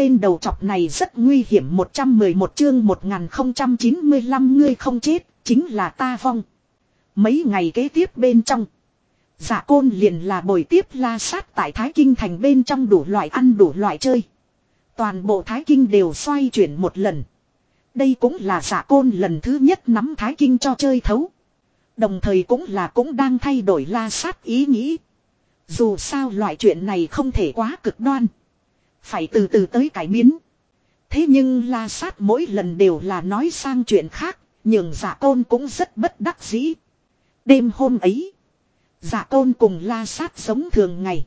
tên đầu chọc này rất nguy hiểm 111 chương 1095 ngươi không chết, chính là ta vong. Mấy ngày kế tiếp bên trong. Giả côn liền là bồi tiếp la sát tại Thái Kinh thành bên trong đủ loại ăn đủ loại chơi. Toàn bộ Thái Kinh đều xoay chuyển một lần. Đây cũng là giả côn lần thứ nhất nắm Thái Kinh cho chơi thấu. Đồng thời cũng là cũng đang thay đổi la sát ý nghĩ. Dù sao loại chuyện này không thể quá cực đoan. Phải từ từ tới cải biến. Thế nhưng la sát mỗi lần đều là nói sang chuyện khác. nhường dạ giả côn cũng rất bất đắc dĩ. Đêm hôm ấy. Dạ giả côn cùng la sát sống thường ngày.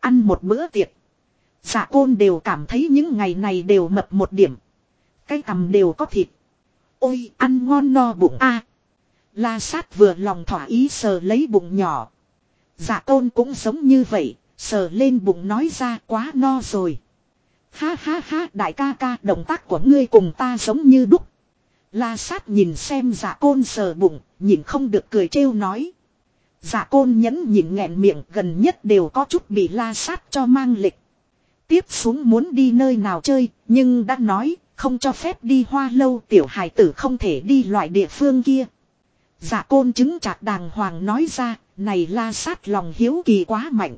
Ăn một bữa tiệc. Dạ giả côn đều cảm thấy những ngày này đều mập một điểm. Cái cằm đều có thịt. Ôi ăn ngon no bụng a La sát vừa lòng thỏa ý sờ lấy bụng nhỏ. Giả tôn cũng giống như vậy, sờ lên bụng nói ra quá no rồi. Ha ha ha đại ca ca động tác của ngươi cùng ta giống như đúc. La sát nhìn xem giả côn sờ bụng, nhìn không được cười trêu nói. Giả côn nhẫn nhịn nghẹn miệng gần nhất đều có chút bị la sát cho mang lịch. Tiếp xuống muốn đi nơi nào chơi, nhưng đã nói, không cho phép đi hoa lâu tiểu hải tử không thể đi loại địa phương kia. Giả côn chứng chặt đàng hoàng nói ra, này la sát lòng hiếu kỳ quá mạnh.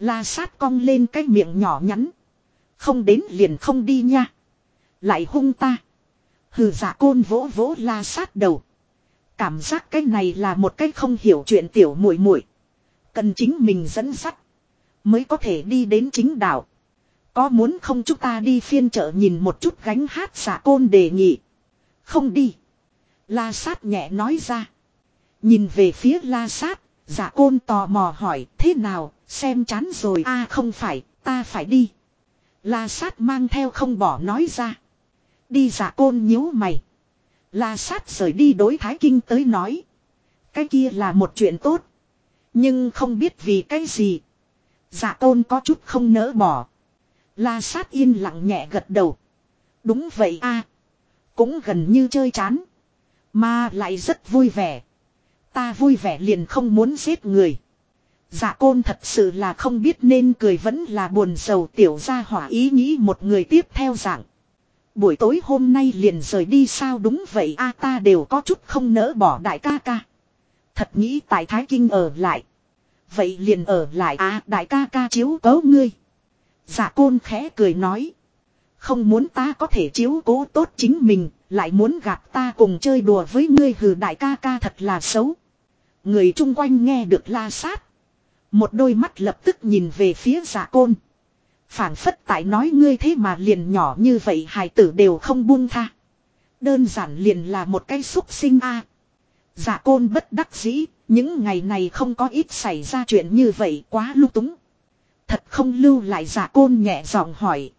La sát cong lên cái miệng nhỏ nhắn. Không đến liền không đi nha. Lại hung ta. Hừ giả côn vỗ vỗ la sát đầu. Cảm giác cái này là một cái không hiểu chuyện tiểu muội muội Cần chính mình dẫn sắt. Mới có thể đi đến chính đạo. Có muốn không chúng ta đi phiên chợ nhìn một chút gánh hát giả côn đề nghị. Không đi. La sát nhẹ nói ra. Nhìn về phía la sát, giả côn tò mò hỏi thế nào, xem chán rồi a không phải, ta phải đi. La sát mang theo không bỏ nói ra. Đi giả côn nhíu mày. La sát rời đi đối thái kinh tới nói. Cái kia là một chuyện tốt. Nhưng không biết vì cái gì. Giả tôn có chút không nỡ bỏ. La sát yên lặng nhẹ gật đầu. Đúng vậy a Cũng gần như chơi chán. Mà lại rất vui vẻ. Ta vui vẻ liền không muốn giết người. Dạ côn thật sự là không biết nên cười vẫn là buồn sầu tiểu ra hỏa ý nghĩ một người tiếp theo dạng. Buổi tối hôm nay liền rời đi sao đúng vậy a ta đều có chút không nỡ bỏ đại ca ca. Thật nghĩ tại Thái Kinh ở lại. Vậy liền ở lại a đại ca ca chiếu cố ngươi. Dạ côn khẽ cười nói. Không muốn ta có thể chiếu cố tốt chính mình, lại muốn gặp ta cùng chơi đùa với ngươi hừ đại ca ca thật là xấu. Người chung quanh nghe được la sát. Một đôi mắt lập tức nhìn về phía giả côn. phảng phất tại nói ngươi thế mà liền nhỏ như vậy hài tử đều không buông tha. Đơn giản liền là một cái xúc sinh a. Giả côn bất đắc dĩ, những ngày này không có ít xảy ra chuyện như vậy quá lưu túng. Thật không lưu lại giả côn nhẹ giọng hỏi.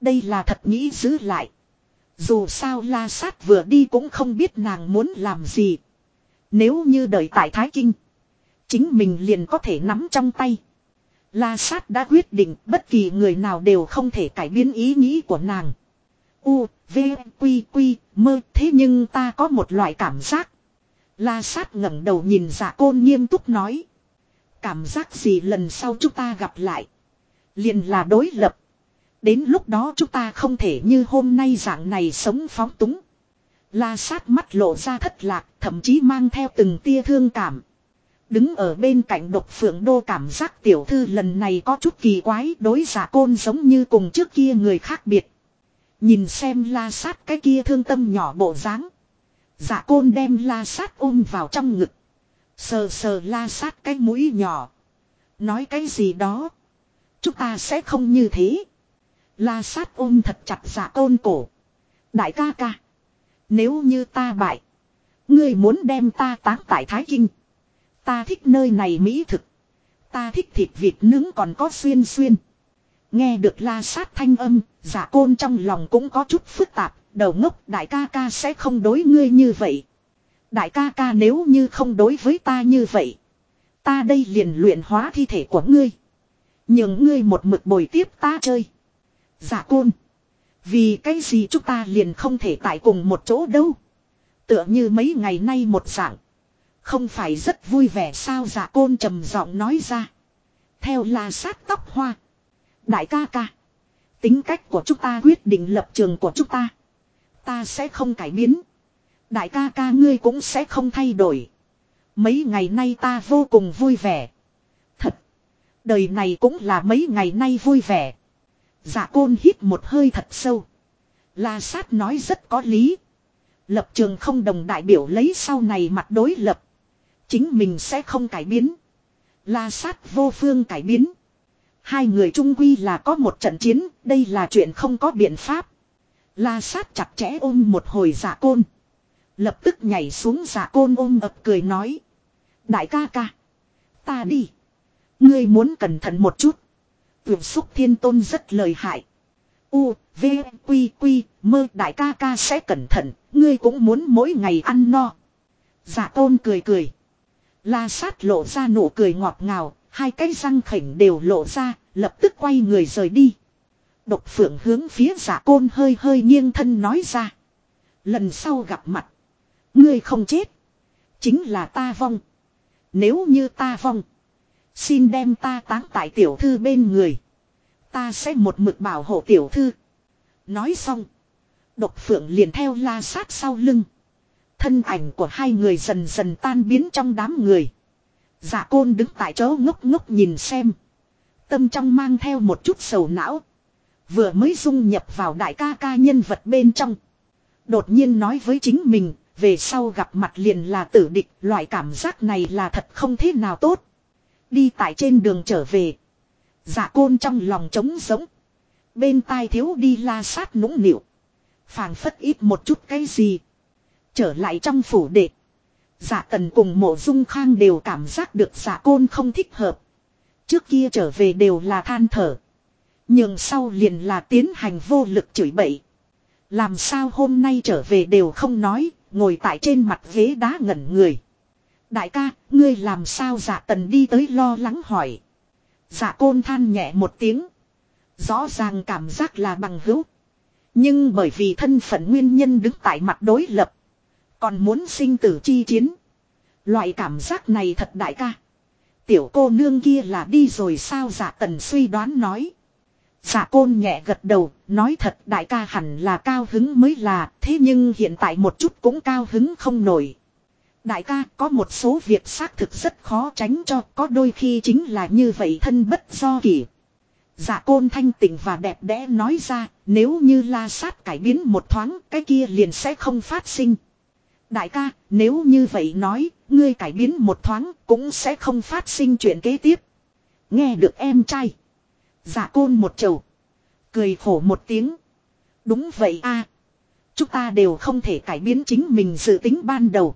Đây là thật nghĩ giữ lại. Dù sao la sát vừa đi cũng không biết nàng muốn làm gì. Nếu như đợi tại Thái Kinh. Chính mình liền có thể nắm trong tay. La sát đã quyết định bất kỳ người nào đều không thể cải biến ý nghĩ của nàng. U, V, Quy, Quy, mơ thế nhưng ta có một loại cảm giác. La sát ngẩng đầu nhìn dạ côn nghiêm túc nói. Cảm giác gì lần sau chúng ta gặp lại. Liền là đối lập. Đến lúc đó chúng ta không thể như hôm nay dạng này sống phóng túng. La sát mắt lộ ra thất lạc, thậm chí mang theo từng tia thương cảm. Đứng ở bên cạnh độc phượng đô cảm giác tiểu thư lần này có chút kỳ quái, đối giả côn giống như cùng trước kia người khác biệt. Nhìn xem la sát cái kia thương tâm nhỏ bộ dáng. Giả côn đem la sát ôm vào trong ngực. Sờ sờ la sát cái mũi nhỏ. Nói cái gì đó. Chúng ta sẽ không như thế. La sát ôm thật chặt giả côn cổ. Đại ca ca. Nếu như ta bại. Ngươi muốn đem ta táng tại Thái Kinh. Ta thích nơi này mỹ thực. Ta thích thịt vịt nướng còn có xuyên xuyên. Nghe được la sát thanh âm, giả côn trong lòng cũng có chút phức tạp, đầu ngốc đại ca ca sẽ không đối ngươi như vậy. Đại ca ca nếu như không đối với ta như vậy. Ta đây liền luyện hóa thi thể của ngươi. Nhưng ngươi một mực bồi tiếp ta chơi. Giả côn. Vì cái gì chúng ta liền không thể tại cùng một chỗ đâu. Tựa như mấy ngày nay một dạng. Không phải rất vui vẻ sao giả côn trầm giọng nói ra. Theo là sát tóc hoa. Đại ca ca. Tính cách của chúng ta quyết định lập trường của chúng ta. Ta sẽ không cải biến. Đại ca ca ngươi cũng sẽ không thay đổi. Mấy ngày nay ta vô cùng vui vẻ. Thật. Đời này cũng là mấy ngày nay vui vẻ. Giả côn hít một hơi thật sâu. La sát nói rất có lý. Lập trường không đồng đại biểu lấy sau này mặt đối lập. Chính mình sẽ không cải biến. La sát vô phương cải biến. Hai người trung quy là có một trận chiến, đây là chuyện không có biện pháp. La sát chặt chẽ ôm một hồi giả côn. Lập tức nhảy xuống giả côn ôm ập cười nói. Đại ca ca. Ta đi. Ngươi muốn cẩn thận một chút. Vượt xúc thiên tôn rất lời hại. U, V, Quy, Quy, mơ đại ca ca sẽ cẩn thận. Ngươi cũng muốn mỗi ngày ăn no. Dạ giả tôn cười cười. La sát lộ ra nụ cười ngọt ngào. Hai cái răng khỉnh đều lộ ra. Lập tức quay người rời đi. Độc phượng hướng phía giả côn hơi hơi nghiêng thân nói ra. Lần sau gặp mặt. Ngươi không chết. Chính là ta vong. Nếu như ta vong. Xin đem ta táng tại tiểu thư bên người. Ta sẽ một mực bảo hộ tiểu thư. Nói xong. Độc phượng liền theo la sát sau lưng. Thân ảnh của hai người dần dần tan biến trong đám người. Giả côn đứng tại chỗ ngốc ngốc nhìn xem. Tâm trong mang theo một chút sầu não. Vừa mới dung nhập vào đại ca ca nhân vật bên trong. Đột nhiên nói với chính mình, về sau gặp mặt liền là tử địch, loại cảm giác này là thật không thế nào tốt. Đi tại trên đường trở về. Dạ côn trong lòng trống giống. Bên tai thiếu đi la sát nũng nịu. phảng phất ít một chút cái gì. Trở lại trong phủ đệ. Dạ tần cùng mộ dung khang đều cảm giác được dạ côn không thích hợp. Trước kia trở về đều là than thở. Nhưng sau liền là tiến hành vô lực chửi bậy. Làm sao hôm nay trở về đều không nói, ngồi tại trên mặt ghế đá ngẩn người. Đại ca, ngươi làm sao dạ tần đi tới lo lắng hỏi. Dạ côn than nhẹ một tiếng. Rõ ràng cảm giác là bằng hữu. Nhưng bởi vì thân phận nguyên nhân đứng tại mặt đối lập. Còn muốn sinh tử chi chiến. Loại cảm giác này thật đại ca. Tiểu cô nương kia là đi rồi sao giả tần suy đoán nói. giả côn nhẹ gật đầu, nói thật đại ca hẳn là cao hứng mới là, thế nhưng hiện tại một chút cũng cao hứng không nổi. Đại ca có một số việc xác thực rất khó tránh cho, có đôi khi chính là như vậy thân bất do kỷ. giả côn thanh tịnh và đẹp đẽ nói ra, nếu như la sát cải biến một thoáng, cái kia liền sẽ không phát sinh. Đại ca, nếu như vậy nói, ngươi cải biến một thoáng cũng sẽ không phát sinh chuyện kế tiếp. Nghe được em trai. Dạ côn một chầu. Cười khổ một tiếng. Đúng vậy a Chúng ta đều không thể cải biến chính mình dự tính ban đầu.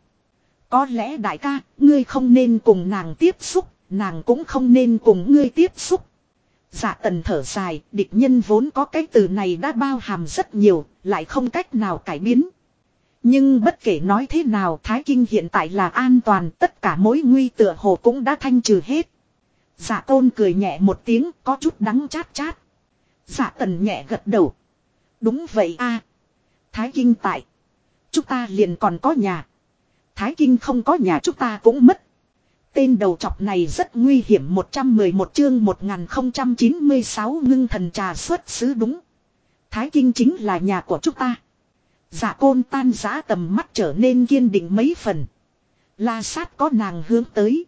Có lẽ đại ca, ngươi không nên cùng nàng tiếp xúc, nàng cũng không nên cùng ngươi tiếp xúc. Dạ tần thở dài, địch nhân vốn có cái từ này đã bao hàm rất nhiều, lại không cách nào cải biến. Nhưng bất kể nói thế nào, Thái Kinh hiện tại là an toàn, tất cả mối nguy tựa hồ cũng đã thanh trừ hết. Giả tôn cười nhẹ một tiếng, có chút đắng chát chát. Giả tần nhẹ gật đầu. Đúng vậy a Thái Kinh tại. Chúng ta liền còn có nhà. Thái Kinh không có nhà chúng ta cũng mất. Tên đầu chọc này rất nguy hiểm 111 chương 1096 ngưng thần trà xuất xứ đúng. Thái Kinh chính là nhà của chúng ta. Dạ côn tan giã tầm mắt trở nên kiên định mấy phần. La sát có nàng hướng tới.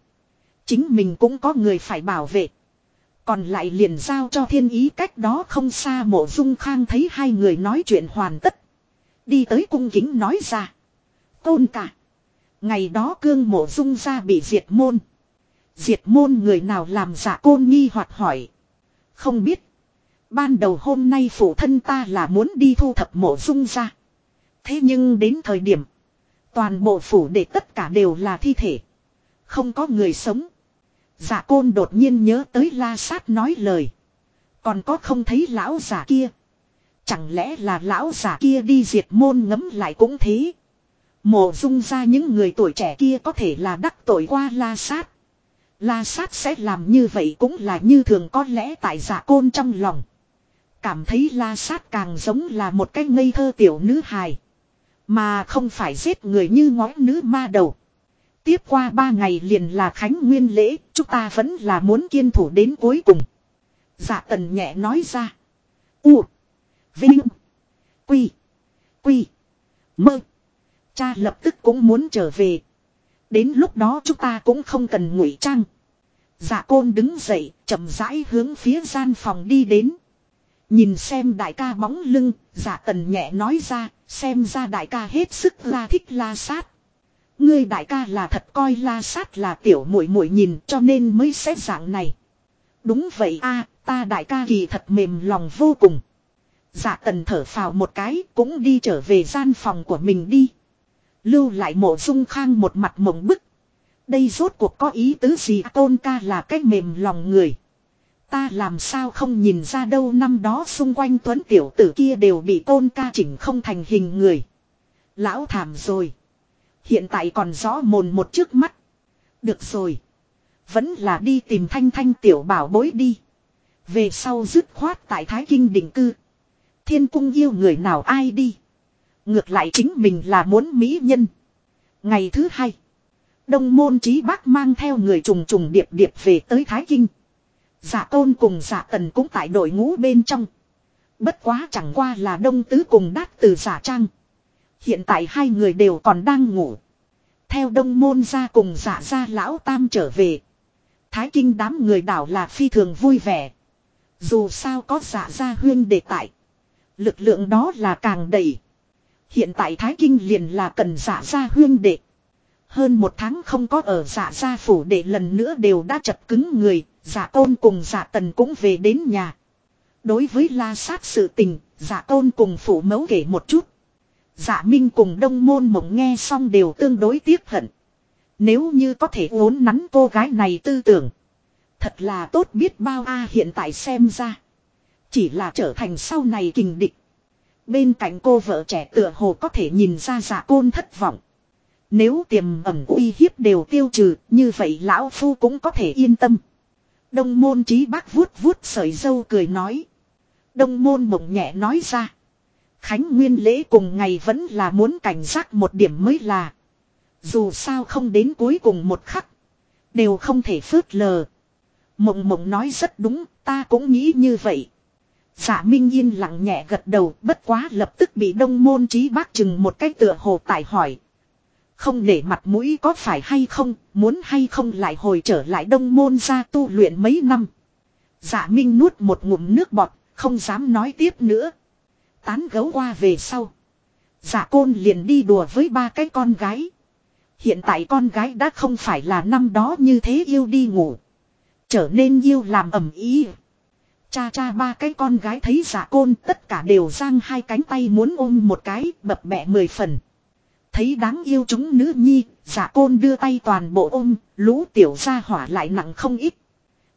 Chính mình cũng có người phải bảo vệ. Còn lại liền giao cho thiên ý cách đó không xa mộ dung khang thấy hai người nói chuyện hoàn tất. Đi tới cung kính nói ra. Tôn cả. Ngày đó cương mộ dung ra bị diệt môn. Diệt môn người nào làm giả côn nghi hoặc hỏi. Không biết. Ban đầu hôm nay phụ thân ta là muốn đi thu thập mộ dung ra. Thế nhưng đến thời điểm. Toàn bộ phủ để tất cả đều là thi thể. Không có người sống. Giả côn đột nhiên nhớ tới la sát nói lời. Còn có không thấy lão giả kia. Chẳng lẽ là lão giả kia đi diệt môn ngấm lại cũng thế. Mộ dung ra những người tuổi trẻ kia có thể là đắc tội qua la sát. La sát sẽ làm như vậy cũng là như thường có lẽ tại giả côn trong lòng. Cảm thấy la sát càng giống là một cái ngây thơ tiểu nữ hài. Mà không phải giết người như ngói nữ ma đầu. Tiếp qua ba ngày liền là Khánh Nguyên lễ, chúng ta vẫn là muốn kiên thủ đến cuối cùng. Dạ tần nhẹ nói ra. U. Vinh. Quy. Quy. Mơ. Cha lập tức cũng muốn trở về. Đến lúc đó chúng ta cũng không cần ngụy trang. Dạ côn đứng dậy, chậm rãi hướng phía gian phòng đi đến. Nhìn xem đại ca bóng lưng, dạ tần nhẹ nói ra, xem ra đại ca hết sức la thích la sát. Ngươi đại ca là thật coi la sát là tiểu muội muội nhìn cho nên mới xét dạng này. Đúng vậy a, ta đại ca kỳ thật mềm lòng vô cùng. Dạ tần thở phào một cái cũng đi trở về gian phòng của mình đi. Lưu lại mộ dung khang một mặt mộng bức. Đây rốt cuộc có ý tứ gì tôn ca là cách mềm lòng người. Ta làm sao không nhìn ra đâu năm đó xung quanh tuấn tiểu tử kia đều bị tôn ca chỉnh không thành hình người. Lão thảm rồi. Hiện tại còn rõ mồn một trước mắt. Được rồi. Vẫn là đi tìm thanh thanh tiểu bảo bối đi. Về sau dứt khoát tại Thái Kinh định cư. Thiên cung yêu người nào ai đi. Ngược lại chính mình là muốn mỹ nhân. Ngày thứ hai. Đông môn trí bác mang theo người trùng trùng điệp điệp về tới Thái Kinh. Giả tôn cùng giả tần cũng tại đội ngũ bên trong. Bất quá chẳng qua là đông tứ cùng đát từ giả trang. Hiện tại hai người đều còn đang ngủ. Theo đông môn ra cùng dạ giả ra lão tam trở về. Thái kinh đám người đảo là phi thường vui vẻ. Dù sao có giả ra huyên để tại. Lực lượng đó là càng đầy. Hiện tại Thái Kinh liền là cần giả ra huyên đệ. Hơn một tháng không có ở giả gia phủ để lần nữa đều đã chật cứng người, giả tôn cùng giả tần cũng về đến nhà. Đối với la sát sự tình, giả tôn cùng phủ mẫu kể một chút. Giả minh cùng đông môn mộng nghe xong đều tương đối tiếc hận. Nếu như có thể uốn nắn cô gái này tư tưởng. Thật là tốt biết bao a hiện tại xem ra. Chỉ là trở thành sau này kình địch. Bên cạnh cô vợ trẻ tựa hồ có thể nhìn ra giả côn thất vọng. Nếu tiềm ẩm uy hiếp đều tiêu trừ, như vậy lão phu cũng có thể yên tâm. Đông môn trí bác vuốt vuốt sợi dâu cười nói. Đông môn mộng nhẹ nói ra. Khánh Nguyên lễ cùng ngày vẫn là muốn cảnh giác một điểm mới là. Dù sao không đến cuối cùng một khắc. Đều không thể phớt lờ. Mộng mộng nói rất đúng, ta cũng nghĩ như vậy. Giả Minh Yên lặng nhẹ gật đầu, bất quá lập tức bị đông môn trí bác chừng một cách tựa hồ tải hỏi. Không để mặt mũi có phải hay không, muốn hay không lại hồi trở lại đông môn ra tu luyện mấy năm. Dạ Minh nuốt một ngụm nước bọt, không dám nói tiếp nữa. Tán gấu qua về sau. Dạ côn liền đi đùa với ba cái con gái. Hiện tại con gái đã không phải là năm đó như thế yêu đi ngủ. Trở nên yêu làm ẩm ý. Cha cha ba cái con gái thấy giả côn tất cả đều giang hai cánh tay muốn ôm một cái bập bẹ mười phần. Thấy đáng yêu chúng nữ nhi, giả côn đưa tay toàn bộ ôm, lũ tiểu gia hỏa lại nặng không ít.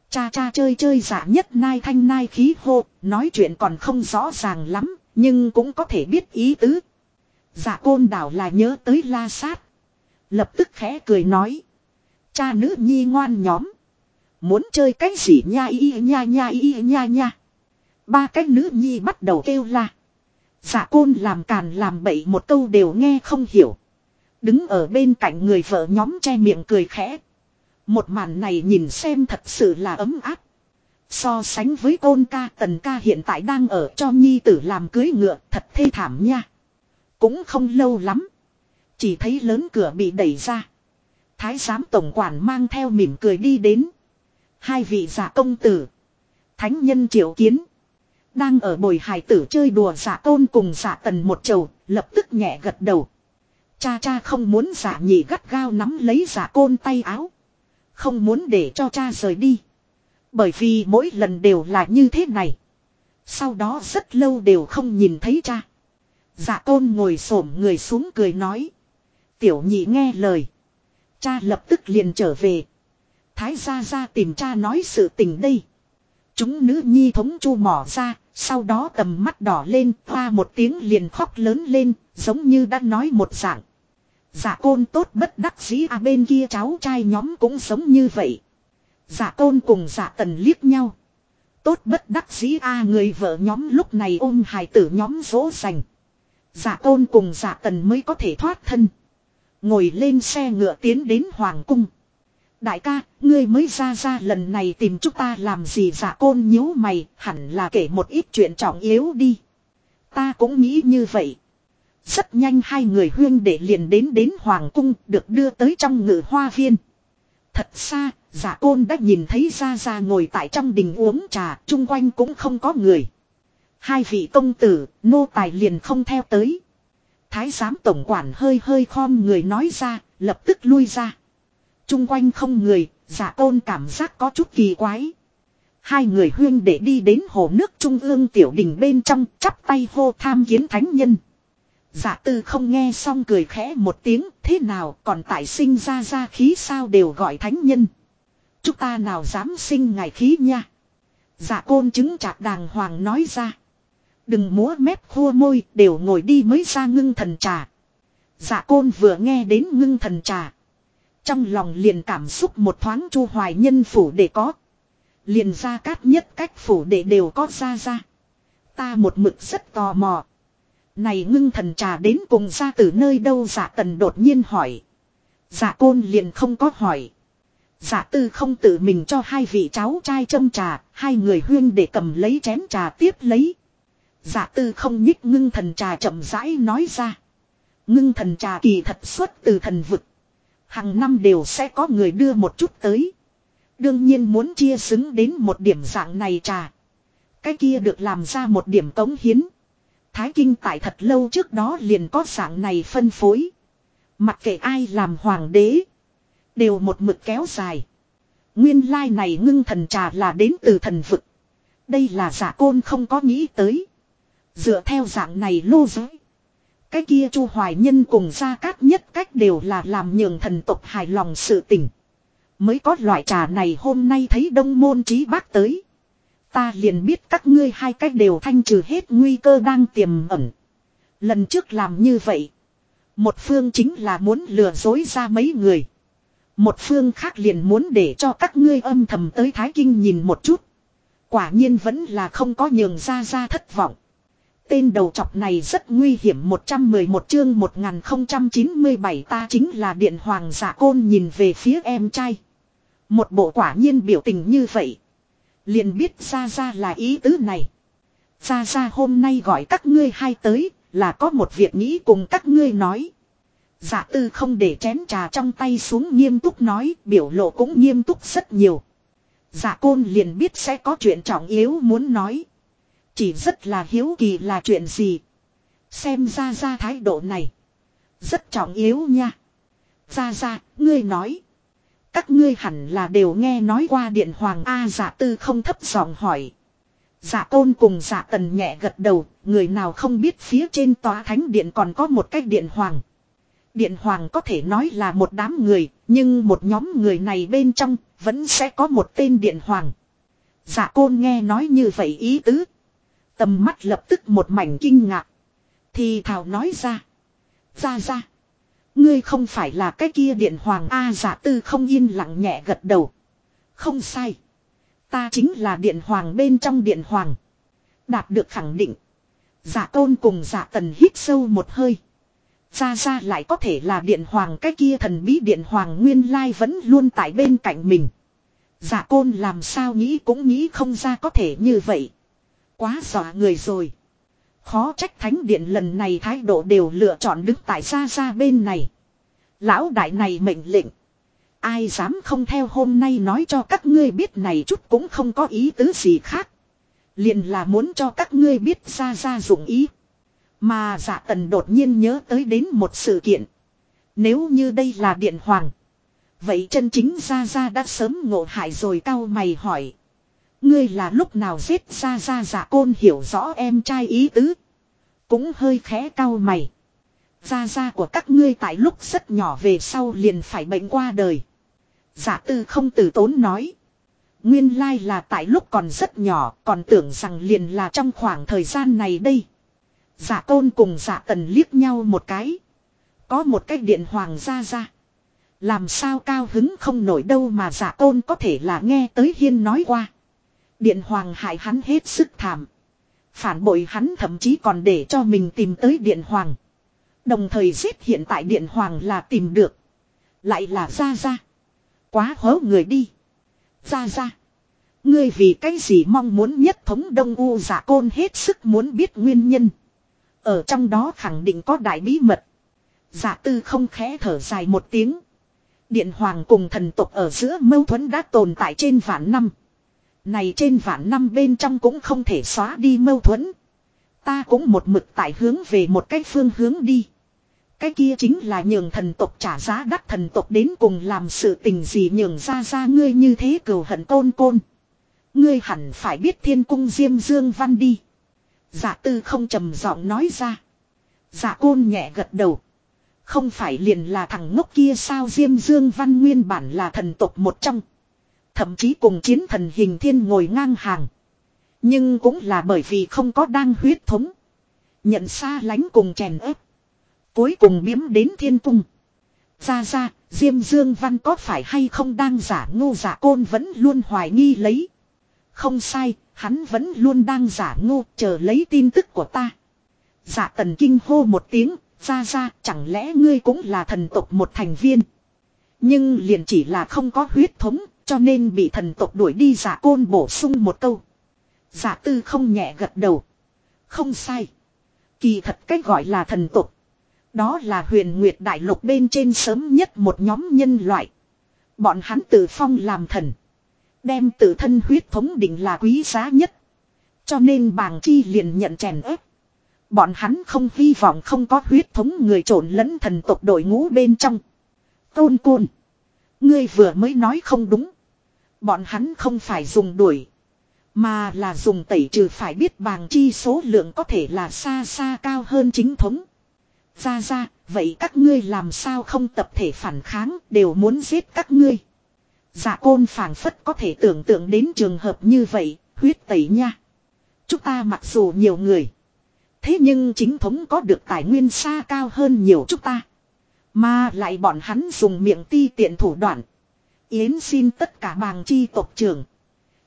Cha cha chơi chơi giả nhất nai thanh nai khí hô, nói chuyện còn không rõ ràng lắm, nhưng cũng có thể biết ý tứ. Giả côn đảo là nhớ tới la sát. Lập tức khẽ cười nói. Cha nữ nhi ngoan nhóm. Muốn chơi cái gì nha y nha nha y nha nha. Ba cái nữ nhi bắt đầu kêu la. Giả côn làm càn làm bậy một câu đều nghe không hiểu. Đứng ở bên cạnh người vợ nhóm che miệng cười khẽ. Một màn này nhìn xem thật sự là ấm áp. So sánh với côn ca, tần ca hiện tại đang ở cho nhi tử làm cưới ngựa, thật thê thảm nha. Cũng không lâu lắm. Chỉ thấy lớn cửa bị đẩy ra. Thái giám tổng quản mang theo mỉm cười đi đến. Hai vị giả công tử. Thánh nhân triệu kiến. Đang ở bồi hài tử chơi đùa giả tôn cùng giả tần một chầu, lập tức nhẹ gật đầu. Cha cha không muốn giả nhị gắt gao nắm lấy giả côn tay áo. Không muốn để cho cha rời đi. Bởi vì mỗi lần đều là như thế này. Sau đó rất lâu đều không nhìn thấy cha. Giả côn ngồi xổm người xuống cười nói. Tiểu nhị nghe lời. Cha lập tức liền trở về. Thái gia ra tìm cha nói sự tình đây. Chúng nữ nhi thống chu mỏ ra, sau đó tầm mắt đỏ lên, hoa một tiếng liền khóc lớn lên, giống như đã nói một dạng. Giả côn tốt bất đắc dĩ à bên kia cháu trai nhóm cũng giống như vậy. Giả côn cùng giả tần liếc nhau. Tốt bất đắc dĩ a à, người vợ nhóm lúc này ôm hài tử nhóm dỗ dành. Giả côn cùng giả tần mới có thể thoát thân. Ngồi lên xe ngựa tiến đến Hoàng cung. Đại ca, ngươi mới ra ra lần này tìm chúng ta làm gì giả côn nhíu mày, hẳn là kể một ít chuyện trọng yếu đi. Ta cũng nghĩ như vậy. Rất nhanh hai người huyên để liền đến đến Hoàng Cung được đưa tới trong ngự hoa viên. Thật xa, giả côn đã nhìn thấy ra ra ngồi tại trong đình uống trà, chung quanh cũng không có người. Hai vị công tử, nô tài liền không theo tới. Thái giám tổng quản hơi hơi khom người nói ra, lập tức lui ra. Trung quanh không người, giả tôn cảm giác có chút kỳ quái. Hai người huyên để đi đến hồ nước trung ương tiểu đình bên trong chắp tay hô tham kiến thánh nhân. Giả tư không nghe xong cười khẽ một tiếng thế nào còn tại sinh ra ra khí sao đều gọi thánh nhân. Chúng ta nào dám sinh ngài khí nha. Giả côn chứng chạc đàng hoàng nói ra. Đừng múa mép khua môi đều ngồi đi mới ra ngưng thần trà. Giả côn vừa nghe đến ngưng thần trà. Trong lòng liền cảm xúc một thoáng chu hoài nhân phủ để có. Liền ra cát nhất cách phủ để đều có ra ra. Ta một mực rất tò mò. Này ngưng thần trà đến cùng ra từ nơi đâu giả tần đột nhiên hỏi. Giả côn liền không có hỏi. Giả tư không tự mình cho hai vị cháu trai châm trà, hai người huyên để cầm lấy chén trà tiếp lấy. Giả tư không nhích ngưng thần trà chậm rãi nói ra. Ngưng thần trà kỳ thật xuất từ thần vực. Hàng năm đều sẽ có người đưa một chút tới. Đương nhiên muốn chia xứng đến một điểm dạng này trà. Cái kia được làm ra một điểm cống hiến. Thái Kinh tại thật lâu trước đó liền có dạng này phân phối. Mặc kệ ai làm hoàng đế. Đều một mực kéo dài. Nguyên lai này ngưng thần trà là đến từ thần vực. Đây là giả côn không có nghĩ tới. Dựa theo dạng này lô giới. Cái kia Chu Hoài Nhân cùng gia cát nhất cách đều là làm nhường thần tộc hài lòng sự tình. Mới có loại trà này hôm nay thấy đông môn trí bác tới. Ta liền biết các ngươi hai cách đều thanh trừ hết nguy cơ đang tiềm ẩn. Lần trước làm như vậy. Một phương chính là muốn lừa dối ra mấy người. Một phương khác liền muốn để cho các ngươi âm thầm tới Thái Kinh nhìn một chút. Quả nhiên vẫn là không có nhường ra ra thất vọng. Tên đầu chọc này rất nguy hiểm 111 chương 1097 ta chính là điện hoàng giả côn nhìn về phía em trai. Một bộ quả nhiên biểu tình như vậy. Liền biết ra ra là ý tứ này. Ra ra hôm nay gọi các ngươi hai tới là có một việc nghĩ cùng các ngươi nói. Giả tư không để chén trà trong tay xuống nghiêm túc nói, biểu lộ cũng nghiêm túc rất nhiều. Giả côn liền biết sẽ có chuyện trọng yếu muốn nói. Chỉ rất là hiếu kỳ là chuyện gì. Xem ra ra thái độ này. Rất trọng yếu nha. Ra ra, ngươi nói. Các ngươi hẳn là đều nghe nói qua điện hoàng A giả tư không thấp giọng hỏi. Giả tôn cùng giả tần nhẹ gật đầu, người nào không biết phía trên tòa thánh điện còn có một cái điện hoàng. Điện hoàng có thể nói là một đám người, nhưng một nhóm người này bên trong, vẫn sẽ có một tên điện hoàng. Giả côn nghe nói như vậy ý tứ, Tầm mắt lập tức một mảnh kinh ngạc. Thì thảo nói ra. Ra ra. Ngươi không phải là cái kia điện hoàng A giả tư không yên lặng nhẹ gật đầu. Không sai. Ta chính là điện hoàng bên trong điện hoàng. Đạt được khẳng định. Giả tôn cùng giả tần hít sâu một hơi. Ra ra lại có thể là điện hoàng cái kia thần bí điện hoàng nguyên lai vẫn luôn tại bên cạnh mình. Giả côn làm sao nghĩ cũng nghĩ không ra có thể như vậy. Quá dọa người rồi. Khó trách thánh điện lần này thái độ đều lựa chọn đứng tại xa xa bên này. Lão đại này mệnh lệnh. Ai dám không theo hôm nay nói cho các ngươi biết này chút cũng không có ý tứ gì khác. Liền là muốn cho các ngươi biết ra ra dụng ý. Mà giả tần đột nhiên nhớ tới đến một sự kiện. Nếu như đây là điện hoàng. Vậy chân chính ra ra đã sớm ngộ hại rồi cao mày hỏi. Ngươi là lúc nào giết ra ra giả côn hiểu rõ em trai ý tứ. Cũng hơi khẽ cau mày. Gia gia của các ngươi tại lúc rất nhỏ về sau liền phải bệnh qua đời. Giả tư không từ tốn nói. Nguyên lai là tại lúc còn rất nhỏ, còn tưởng rằng liền là trong khoảng thời gian này đây. Giả tôn cùng giả tần liếc nhau một cái. Có một cái điện hoàng gia gia. Làm sao cao hứng không nổi đâu mà giả tôn có thể là nghe tới hiên nói qua. Điện hoàng hại hắn hết sức thảm. Phản bội hắn thậm chí còn để cho mình tìm tới điện hoàng. Đồng thời giết hiện tại điện hoàng là tìm được. Lại là ra ra. Quá hố người đi. Ra ra. Ngươi vì cái gì mong muốn nhất thống Đông U giả côn hết sức muốn biết nguyên nhân. Ở trong đó khẳng định có đại bí mật. Giả tư không khẽ thở dài một tiếng. Điện hoàng cùng thần tộc ở giữa mâu thuẫn đã tồn tại trên vạn năm. Này trên vạn năm bên trong cũng không thể xóa đi mâu thuẫn. Ta cũng một mực tại hướng về một cái phương hướng đi. Cái kia chính là nhường thần tộc trả giá đắt thần tộc đến cùng làm sự tình gì nhường ra ra ngươi như thế cừu hận côn côn. Ngươi hẳn phải biết thiên cung diêm dương văn đi. Giả tư không trầm giọng nói ra. Giả côn nhẹ gật đầu. Không phải liền là thằng ngốc kia sao diêm dương văn nguyên bản là thần tộc một trong. Thậm chí cùng chiến thần hình thiên ngồi ngang hàng. Nhưng cũng là bởi vì không có đang huyết thống. Nhận xa lánh cùng chèn ép. Cuối cùng biếm đến thiên cung. Ra ra, Diêm Dương Văn có phải hay không đang giả ngu giả côn vẫn luôn hoài nghi lấy. Không sai, hắn vẫn luôn đang giả ngu chờ lấy tin tức của ta. Giả tần kinh hô một tiếng, ra ra chẳng lẽ ngươi cũng là thần tộc một thành viên. Nhưng liền chỉ là không có huyết thống, cho nên bị thần tộc đuổi đi giả côn bổ sung một câu. Giả tư không nhẹ gật đầu. Không sai. Kỳ thật cách gọi là thần tộc. Đó là huyền nguyệt đại lục bên trên sớm nhất một nhóm nhân loại. Bọn hắn tự phong làm thần. Đem tự thân huyết thống định là quý giá nhất. Cho nên bàng chi liền nhận chèn ép. Bọn hắn không hy vọng không có huyết thống người trộn lẫn thần tộc đội ngũ bên trong. Tôn côn. Ngươi vừa mới nói không đúng. Bọn hắn không phải dùng đuổi. Mà là dùng tẩy trừ phải biết bàng chi số lượng có thể là xa xa cao hơn chính thống. Ra ra, vậy các ngươi làm sao không tập thể phản kháng đều muốn giết các ngươi. Dạ côn phản phất có thể tưởng tượng đến trường hợp như vậy, huyết tẩy nha. Chúng ta mặc dù nhiều người. Thế nhưng chính thống có được tài nguyên xa cao hơn nhiều chúng ta. Mà lại bọn hắn dùng miệng ti tiện thủ đoạn. Yến xin tất cả bàng chi tộc trưởng.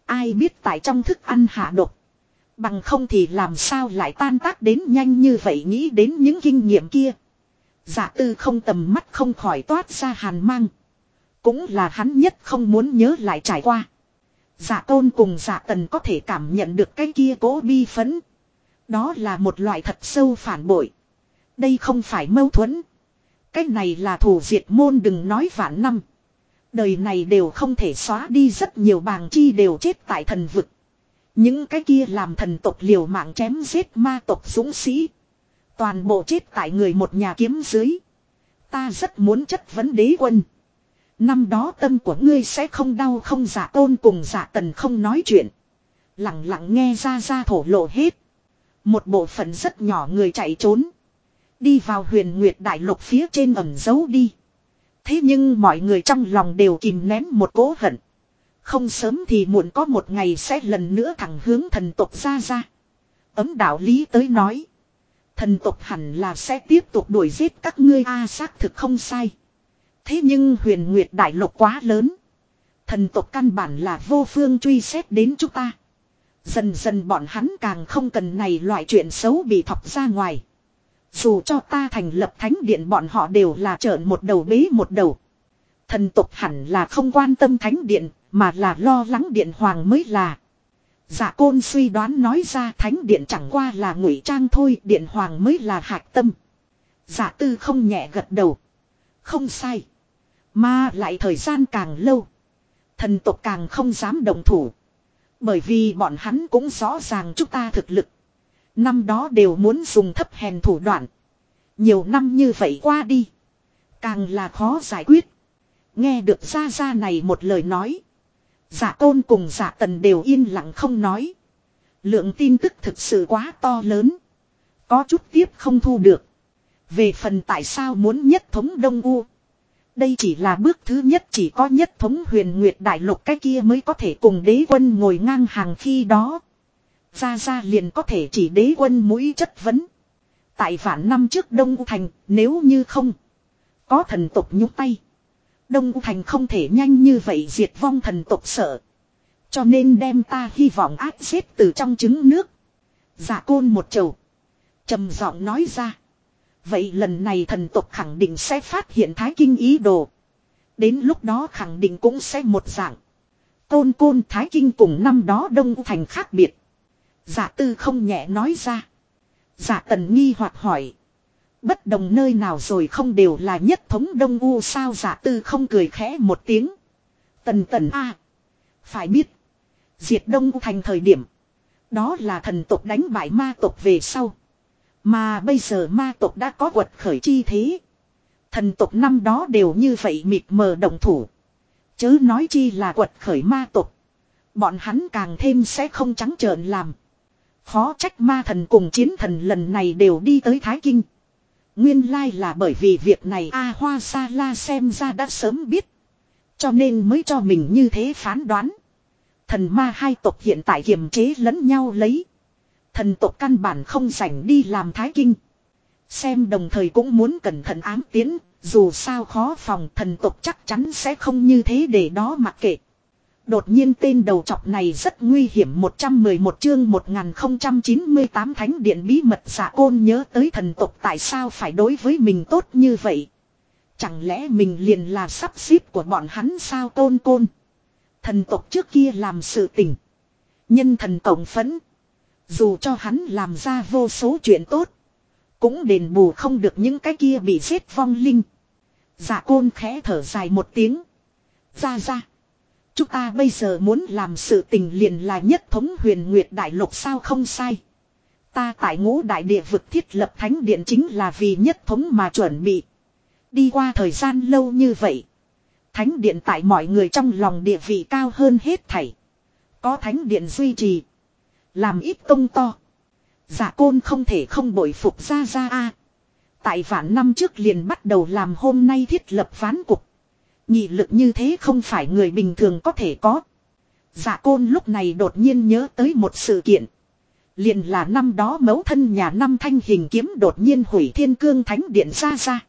Ai biết tại trong thức ăn hạ độc. Bằng không thì làm sao lại tan tác đến nhanh như vậy nghĩ đến những kinh nghiệm kia. Giả tư không tầm mắt không khỏi toát ra hàn mang. Cũng là hắn nhất không muốn nhớ lại trải qua. Giả tôn cùng giả tần có thể cảm nhận được cái kia cố bi phấn. Đó là một loại thật sâu phản bội. Đây không phải mâu thuẫn. Cái này là thủ diệt môn đừng nói vạn năm. Đời này đều không thể xóa đi, rất nhiều bàng chi đều chết tại thần vực. Những cái kia làm thần tộc liều mạng chém giết ma tộc dũng sĩ. Toàn bộ chết tại người một nhà kiếm dưới. Ta rất muốn chất vấn đế quân. Năm đó tâm của ngươi sẽ không đau, không giả tôn cùng giả tần không nói chuyện. Lặng lặng nghe ra ra thổ lộ hết. Một bộ phận rất nhỏ người chạy trốn. Đi vào huyền nguyệt đại lục phía trên ẩm giấu đi. Thế nhưng mọi người trong lòng đều kìm nén một cố hận. Không sớm thì muộn có một ngày sẽ lần nữa thẳng hướng thần tộc ra ra. Ấm đạo lý tới nói. Thần tộc hẳn là sẽ tiếp tục đuổi giết các ngươi a, xác thực không sai. Thế nhưng huyền nguyệt đại lục quá lớn. Thần tộc căn bản là vô phương truy xét đến chúng ta. Dần dần bọn hắn càng không cần này loại chuyện xấu bị thọc ra ngoài. Dù cho ta thành lập thánh điện bọn họ đều là trợn một đầu bế một đầu. Thần tộc hẳn là không quan tâm thánh điện, mà là lo lắng điện hoàng mới là. Dạ côn suy đoán nói ra thánh điện chẳng qua là ngụy trang thôi, điện hoàng mới là hạc tâm. Dạ tư không nhẹ gật đầu. Không sai. Mà lại thời gian càng lâu. Thần tộc càng không dám đồng thủ. Bởi vì bọn hắn cũng rõ ràng chúng ta thực lực. Năm đó đều muốn dùng thấp hèn thủ đoạn. Nhiều năm như vậy qua đi. Càng là khó giải quyết. Nghe được ra ra này một lời nói. Giả tôn cùng giả tần đều yên lặng không nói. Lượng tin tức thực sự quá to lớn. Có chút tiếp không thu được. Về phần tại sao muốn nhất thống Đông U. Đây chỉ là bước thứ nhất, chỉ có nhất thống huyền nguyệt đại lục cái kia mới có thể cùng đế quân ngồi ngang hàng khi đó. Ra ra liền có thể chỉ đế quân mũi chất vấn. Tại vạn năm trước Đông U Thành, nếu như không. Có thần tục nhúc tay. Đông U Thành không thể nhanh như vậy diệt vong thần tộc sợ. Cho nên đem ta hy vọng áp xếp từ trong trứng nước. Giả côn một chầu. trầm giọng nói ra. Vậy lần này thần tộc khẳng định sẽ phát hiện thái kinh ý đồ. Đến lúc đó khẳng định cũng sẽ một dạng. Tôn côn Thái Kinh cùng năm đó Đông Thành khác biệt. Giả tư không nhẹ nói ra. Giả tần nghi hoặc hỏi. Bất đồng nơi nào rồi không đều là nhất thống Đông U sao giả tư không cười khẽ một tiếng. Tần tần a Phải biết. Diệt Đông U thành thời điểm. Đó là thần tộc đánh bại ma tộc về sau. Mà bây giờ ma tộc đã có quật khởi chi thế. Thần tộc năm đó đều như vậy mịt mờ động thủ. Chớ nói chi là quật khởi ma tộc. Bọn hắn càng thêm sẽ không trắng trợn làm. Khó trách ma thần cùng chiến thần lần này đều đi tới Thái Kinh. Nguyên lai là bởi vì việc này A Hoa Sa La xem ra đã sớm biết. Cho nên mới cho mình như thế phán đoán. Thần ma hai tộc hiện tại kiềm chế lẫn nhau lấy. Thần tộc căn bản không rảnh đi làm thái kinh. Xem đồng thời cũng muốn cẩn thận ám tiến, dù sao khó phòng thần tộc chắc chắn sẽ không như thế để đó mặc kệ. Đột nhiên tên đầu chọc này rất nguy hiểm 111 chương 1098 thánh điện bí mật giả côn nhớ tới thần tộc tại sao phải đối với mình tốt như vậy. Chẳng lẽ mình liền là sắp xếp của bọn hắn sao tôn côn. Thần tộc trước kia làm sự tình. Nhân thần cộng phấn. Dù cho hắn làm ra vô số chuyện tốt. Cũng đền bù không được những cái kia bị giết vong linh. giả côn khẽ thở dài một tiếng. Ra ra. Chúng ta bây giờ muốn làm sự tình liền là nhất thống huyền nguyệt đại lục sao không sai. Ta tại ngũ đại địa vực thiết lập thánh điện chính là vì nhất thống mà chuẩn bị. Đi qua thời gian lâu như vậy. Thánh điện tại mọi người trong lòng địa vị cao hơn hết thảy. Có thánh điện duy trì. Làm ít công to. Giả côn không thể không bội phục ra ra a. Tại vạn năm trước liền bắt đầu làm hôm nay thiết lập phán cục. Nhị lực như thế không phải người bình thường có thể có. Giả côn lúc này đột nhiên nhớ tới một sự kiện. Liền là năm đó mẫu thân nhà năm thanh hình kiếm đột nhiên hủy thiên cương thánh điện ra ra.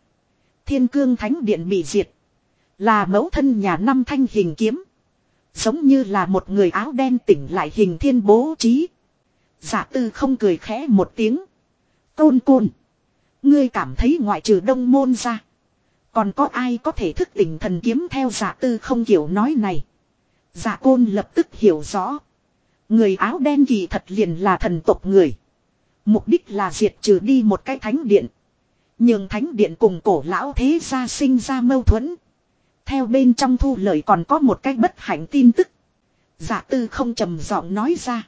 Thiên cương thánh điện bị diệt. Là mẫu thân nhà năm thanh hình kiếm. Giống như là một người áo đen tỉnh lại hình thiên bố trí. Giả tư không cười khẽ một tiếng. Tôn côn. Ngươi cảm thấy ngoại trừ đông môn ra. Còn có ai có thể thức tỉnh thần kiếm theo giả tư không kiểu nói này. Giả côn lập tức hiểu rõ. Người áo đen kỳ thật liền là thần tộc người. Mục đích là diệt trừ đi một cái thánh điện. Nhưng thánh điện cùng cổ lão thế gia sinh ra mâu thuẫn. Theo bên trong thu lời còn có một cái bất hạnh tin tức. Giả tư không trầm giọng nói ra.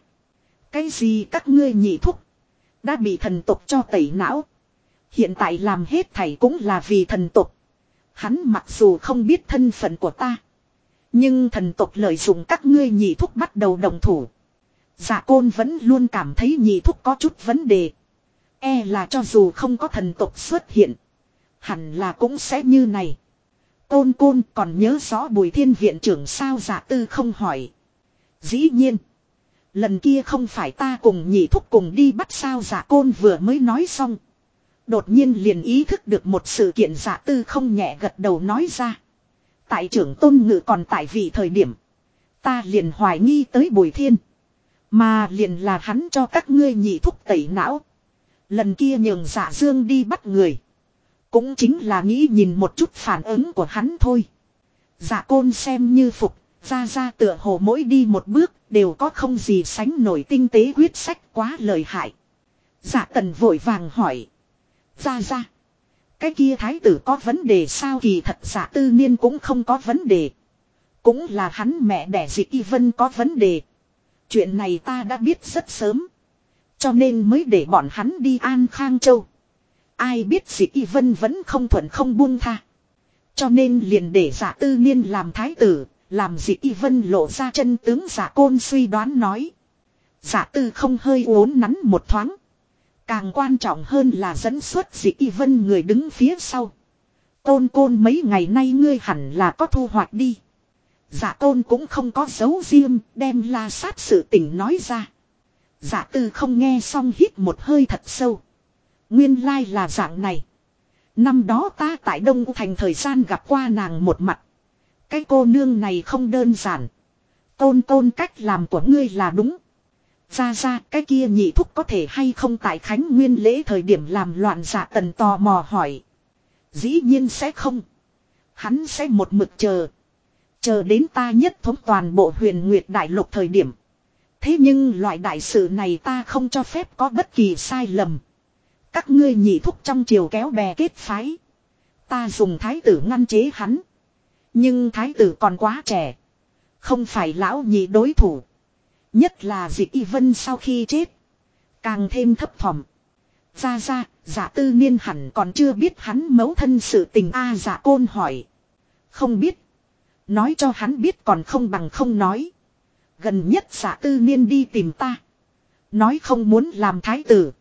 Cái gì các ngươi nhị thúc. Đã bị thần tục cho tẩy não. Hiện tại làm hết thảy cũng là vì thần tục. Hắn mặc dù không biết thân phận của ta. Nhưng thần tộc lợi dụng các ngươi nhị thúc bắt đầu đồng thủ. Giả côn vẫn luôn cảm thấy nhị thúc có chút vấn đề. E là cho dù không có thần tộc xuất hiện. Hẳn là cũng sẽ như này. Côn côn còn nhớ rõ bùi thiên viện trưởng sao giả tư không hỏi. Dĩ nhiên. Lần kia không phải ta cùng nhị thúc cùng đi bắt sao giả côn vừa mới nói xong. Đột nhiên liền ý thức được một sự kiện giả tư không nhẹ gật đầu nói ra. Tại trưởng tôn ngự còn tại vị thời điểm. Ta liền hoài nghi tới bùi thiên. Mà liền là hắn cho các ngươi nhị thúc tẩy não. Lần kia nhường giả dương đi bắt người. Cũng chính là nghĩ nhìn một chút phản ứng của hắn thôi. Giả côn xem như phục, ra ra tựa hồ mỗi đi một bước, đều có không gì sánh nổi tinh tế quyết sách quá lời hại. Giả tần vội vàng hỏi. Ra ra. Cái kia thái tử có vấn đề sao kỳ thật giả tư niên cũng không có vấn đề. Cũng là hắn mẹ đẻ dị y vân có vấn đề. Chuyện này ta đã biết rất sớm. Cho nên mới để bọn hắn đi An Khang Châu. Ai biết dị y vân vẫn không thuận không buông tha. Cho nên liền để giả tư niên làm thái tử, làm dị y vân lộ ra chân tướng giả côn suy đoán nói. Giả tư không hơi uốn nắn một thoáng. Càng quan trọng hơn là dẫn xuất dị y vân người đứng phía sau. Tôn côn mấy ngày nay ngươi hẳn là có thu hoạch đi. Giả tôn cũng không có dấu riêng, đem la sát sự tình nói ra. Giả tư không nghe xong hít một hơi thật sâu. Nguyên lai là dạng này. Năm đó ta tại Đông U Thành thời gian gặp qua nàng một mặt. Cái cô nương này không đơn giản. Tôn tôn cách làm của ngươi là đúng. Ra ra, cái kia nhị thúc có thể hay không tại Khánh Nguyên lễ thời điểm làm loạn dạ tần tò mò hỏi. Dĩ nhiên sẽ không. Hắn sẽ một mực chờ. Chờ đến ta nhất thống toàn bộ huyền nguyệt đại lục thời điểm. Thế nhưng loại đại sự này ta không cho phép có bất kỳ sai lầm. Các ngươi nhị thúc trong triều kéo bè kết phái. Ta dùng thái tử ngăn chế hắn. Nhưng thái tử còn quá trẻ. Không phải lão nhị đối thủ. Nhất là dịch y vân sau khi chết. Càng thêm thấp thỏm. Ra ra, giả tư niên hẳn còn chưa biết hắn mấu thân sự tình a giả côn hỏi. Không biết. Nói cho hắn biết còn không bằng không nói. Gần nhất giả tư niên đi tìm ta. Nói không muốn làm thái tử.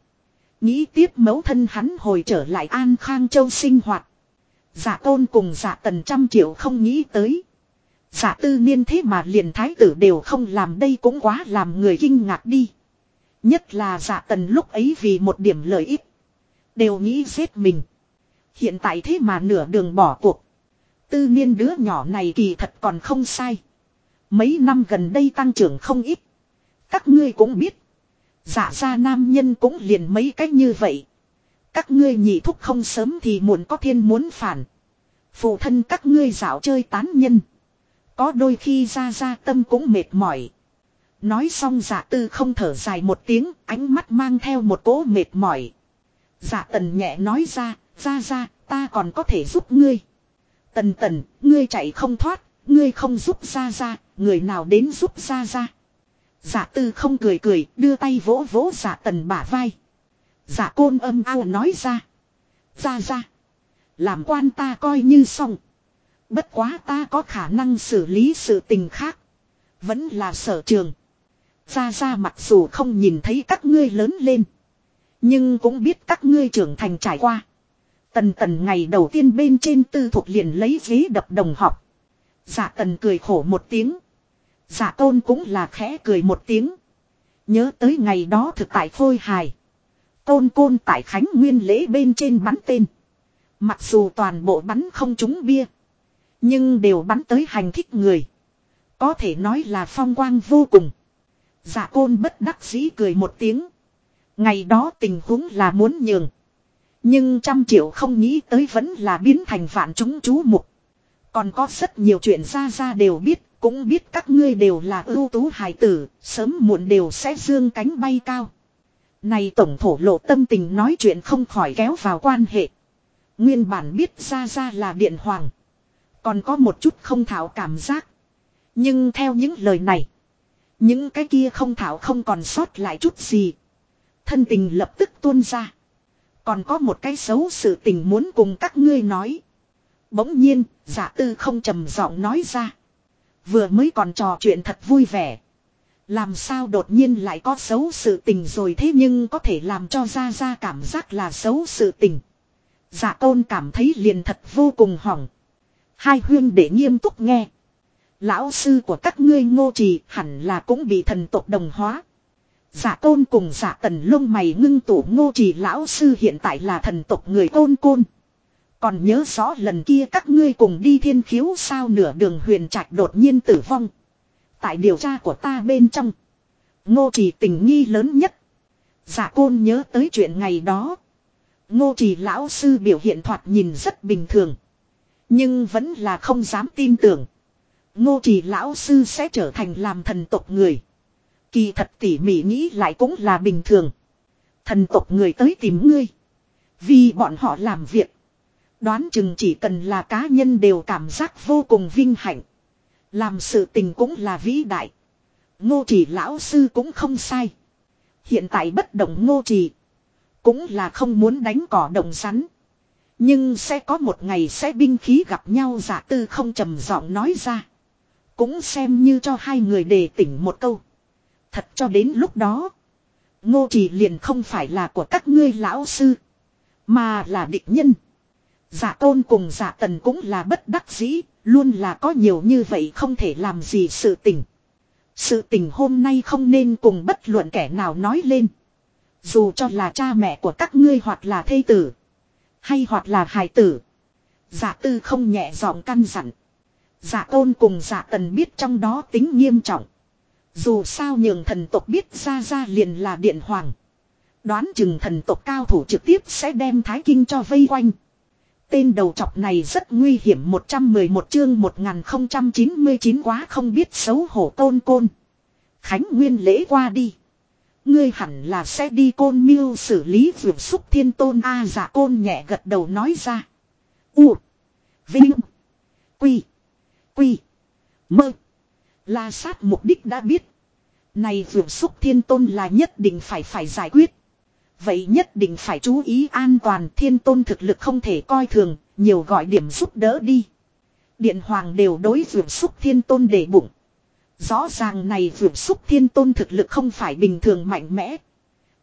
Nghĩ tiếp mấu thân hắn hồi trở lại An Khang Châu sinh hoạt. Giả tôn cùng giả tần trăm triệu không nghĩ tới. Giả tư niên thế mà liền thái tử đều không làm đây cũng quá làm người kinh ngạc đi. Nhất là giả tần lúc ấy vì một điểm lợi ích. Đều nghĩ giết mình. Hiện tại thế mà nửa đường bỏ cuộc. Tư niên đứa nhỏ này kỳ thật còn không sai. Mấy năm gần đây tăng trưởng không ít. Các ngươi cũng biết. Dạ giả ra nam nhân cũng liền mấy cách như vậy. Các ngươi nhị thúc không sớm thì muộn có thiên muốn phản. Phụ thân các ngươi dạo chơi tán nhân. Có đôi khi ra ra tâm cũng mệt mỏi. Nói xong giả tư không thở dài một tiếng, ánh mắt mang theo một cỗ mệt mỏi. Giả tần nhẹ nói ra, ra ra, ta còn có thể giúp ngươi. Tần tần, ngươi chạy không thoát, ngươi không giúp ra ra, người nào đến giúp ra ra. Giả tư không cười cười, đưa tay vỗ vỗ giả tần bả vai. Giả côn âm ao nói ra. Ra ra. Làm quan ta coi như xong. Bất quá ta có khả năng xử lý sự tình khác. Vẫn là sở trường. Ra ra mặc dù không nhìn thấy các ngươi lớn lên. Nhưng cũng biết các ngươi trưởng thành trải qua. Tần tần ngày đầu tiên bên trên tư thuộc liền lấy ghế đập đồng học. Giả tần cười khổ một tiếng. Giả tôn cũng là khẽ cười một tiếng. Nhớ tới ngày đó thực tại phôi hài. Tôn côn tại Khánh Nguyên lễ bên trên bắn tên. Mặc dù toàn bộ bắn không trúng bia. Nhưng đều bắn tới hành thích người. Có thể nói là phong quang vô cùng. Giả côn bất đắc dĩ cười một tiếng. Ngày đó tình huống là muốn nhường. Nhưng trăm triệu không nghĩ tới vẫn là biến thành vạn chúng chú mục. Còn có rất nhiều chuyện ra ra đều biết, cũng biết các ngươi đều là ưu tú hài tử, sớm muộn đều sẽ dương cánh bay cao. Này tổng thổ lộ tâm tình nói chuyện không khỏi kéo vào quan hệ. Nguyên bản biết ra ra là điện hoàng. Còn có một chút không thảo cảm giác. Nhưng theo những lời này. Những cái kia không thảo không còn sót lại chút gì. Thân tình lập tức tuôn ra. Còn có một cái xấu sự tình muốn cùng các ngươi nói. Bỗng nhiên, giả tư không trầm giọng nói ra. Vừa mới còn trò chuyện thật vui vẻ. Làm sao đột nhiên lại có xấu sự tình rồi thế nhưng có thể làm cho ra ra cảm giác là xấu sự tình. Giả tôn cảm thấy liền thật vô cùng hỏng. Hai huyên để nghiêm túc nghe. Lão sư của các ngươi ngô trì hẳn là cũng bị thần tộc đồng hóa. Giả tôn cùng giả tần lông mày ngưng tụ ngô trì lão sư hiện tại là thần tộc người tôn côn. Còn nhớ rõ lần kia các ngươi cùng đi thiên khiếu sao nửa đường huyền trạch đột nhiên tử vong. Tại điều tra của ta bên trong. Ngô trì tình nghi lớn nhất. Giả côn nhớ tới chuyện ngày đó. Ngô trì lão sư biểu hiện thoạt nhìn rất bình thường. Nhưng vẫn là không dám tin tưởng. Ngô trì lão sư sẽ trở thành làm thần tộc người. Kỳ thật tỉ mỉ nghĩ lại cũng là bình thường. Thần tộc người tới tìm ngươi. Vì bọn họ làm việc. Đoán chừng chỉ cần là cá nhân đều cảm giác vô cùng vinh hạnh. Làm sự tình cũng là vĩ đại. Ngô trì lão sư cũng không sai. Hiện tại bất động ngô trì. Cũng là không muốn đánh cỏ đồng sắn. Nhưng sẽ có một ngày sẽ binh khí gặp nhau giả tư không trầm giọng nói ra. Cũng xem như cho hai người đề tỉnh một câu. Thật cho đến lúc đó. Ngô chỉ liền không phải là của các ngươi lão sư. Mà là địch nhân. Giả tôn cùng giả tần cũng là bất đắc dĩ. Luôn là có nhiều như vậy không thể làm gì sự tình. Sự tình hôm nay không nên cùng bất luận kẻ nào nói lên. Dù cho là cha mẹ của các ngươi hoặc là thê tử. Hay hoặc là hài tử. Giả tư không nhẹ giọng căn dặn. Giả tôn cùng giả tần biết trong đó tính nghiêm trọng. Dù sao nhường thần tộc biết ra ra liền là điện hoàng. Đoán chừng thần tộc cao thủ trực tiếp sẽ đem thái kinh cho vây quanh. Tên đầu chọc này rất nguy hiểm 111 chương 1099 quá không biết xấu hổ tôn côn. Khánh Nguyên lễ qua đi. Ngươi hẳn là sẽ đi côn miêu xử lý vượt xúc thiên tôn A à, giả côn nhẹ gật đầu nói ra. U. Vinh. Quy. Quy. Mơ. La sát mục đích đã biết. Này vượt xúc thiên tôn là nhất định phải phải giải quyết. Vậy nhất định phải chú ý an toàn thiên tôn thực lực không thể coi thường, nhiều gọi điểm giúp đỡ đi. Điện hoàng đều đối vượt xúc thiên tôn để bụng. Rõ ràng này vượt xúc thiên tôn thực lực không phải bình thường mạnh mẽ.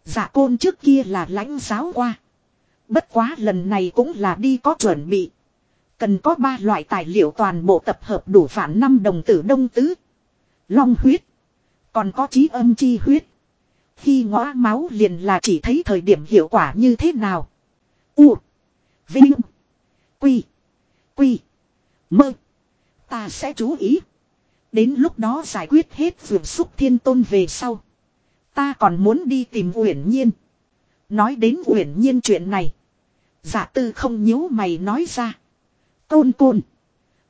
Giả côn trước kia là lãnh giáo qua. Bất quá lần này cũng là đi có chuẩn bị. Cần có ba loại tài liệu toàn bộ tập hợp đủ phản năm đồng tử đông tứ. Long huyết. Còn có trí âm chi huyết. Khi ngõ máu liền là chỉ thấy thời điểm hiệu quả như thế nào. U. Vinh. Quy. Quy. Mơ. Ta sẽ chú ý. Đến lúc đó giải quyết hết vườn xúc thiên tôn về sau. Ta còn muốn đi tìm Uyển Nhiên. Nói đến Uyển Nhiên chuyện này. Giả tư không nhíu mày nói ra. Tôn côn.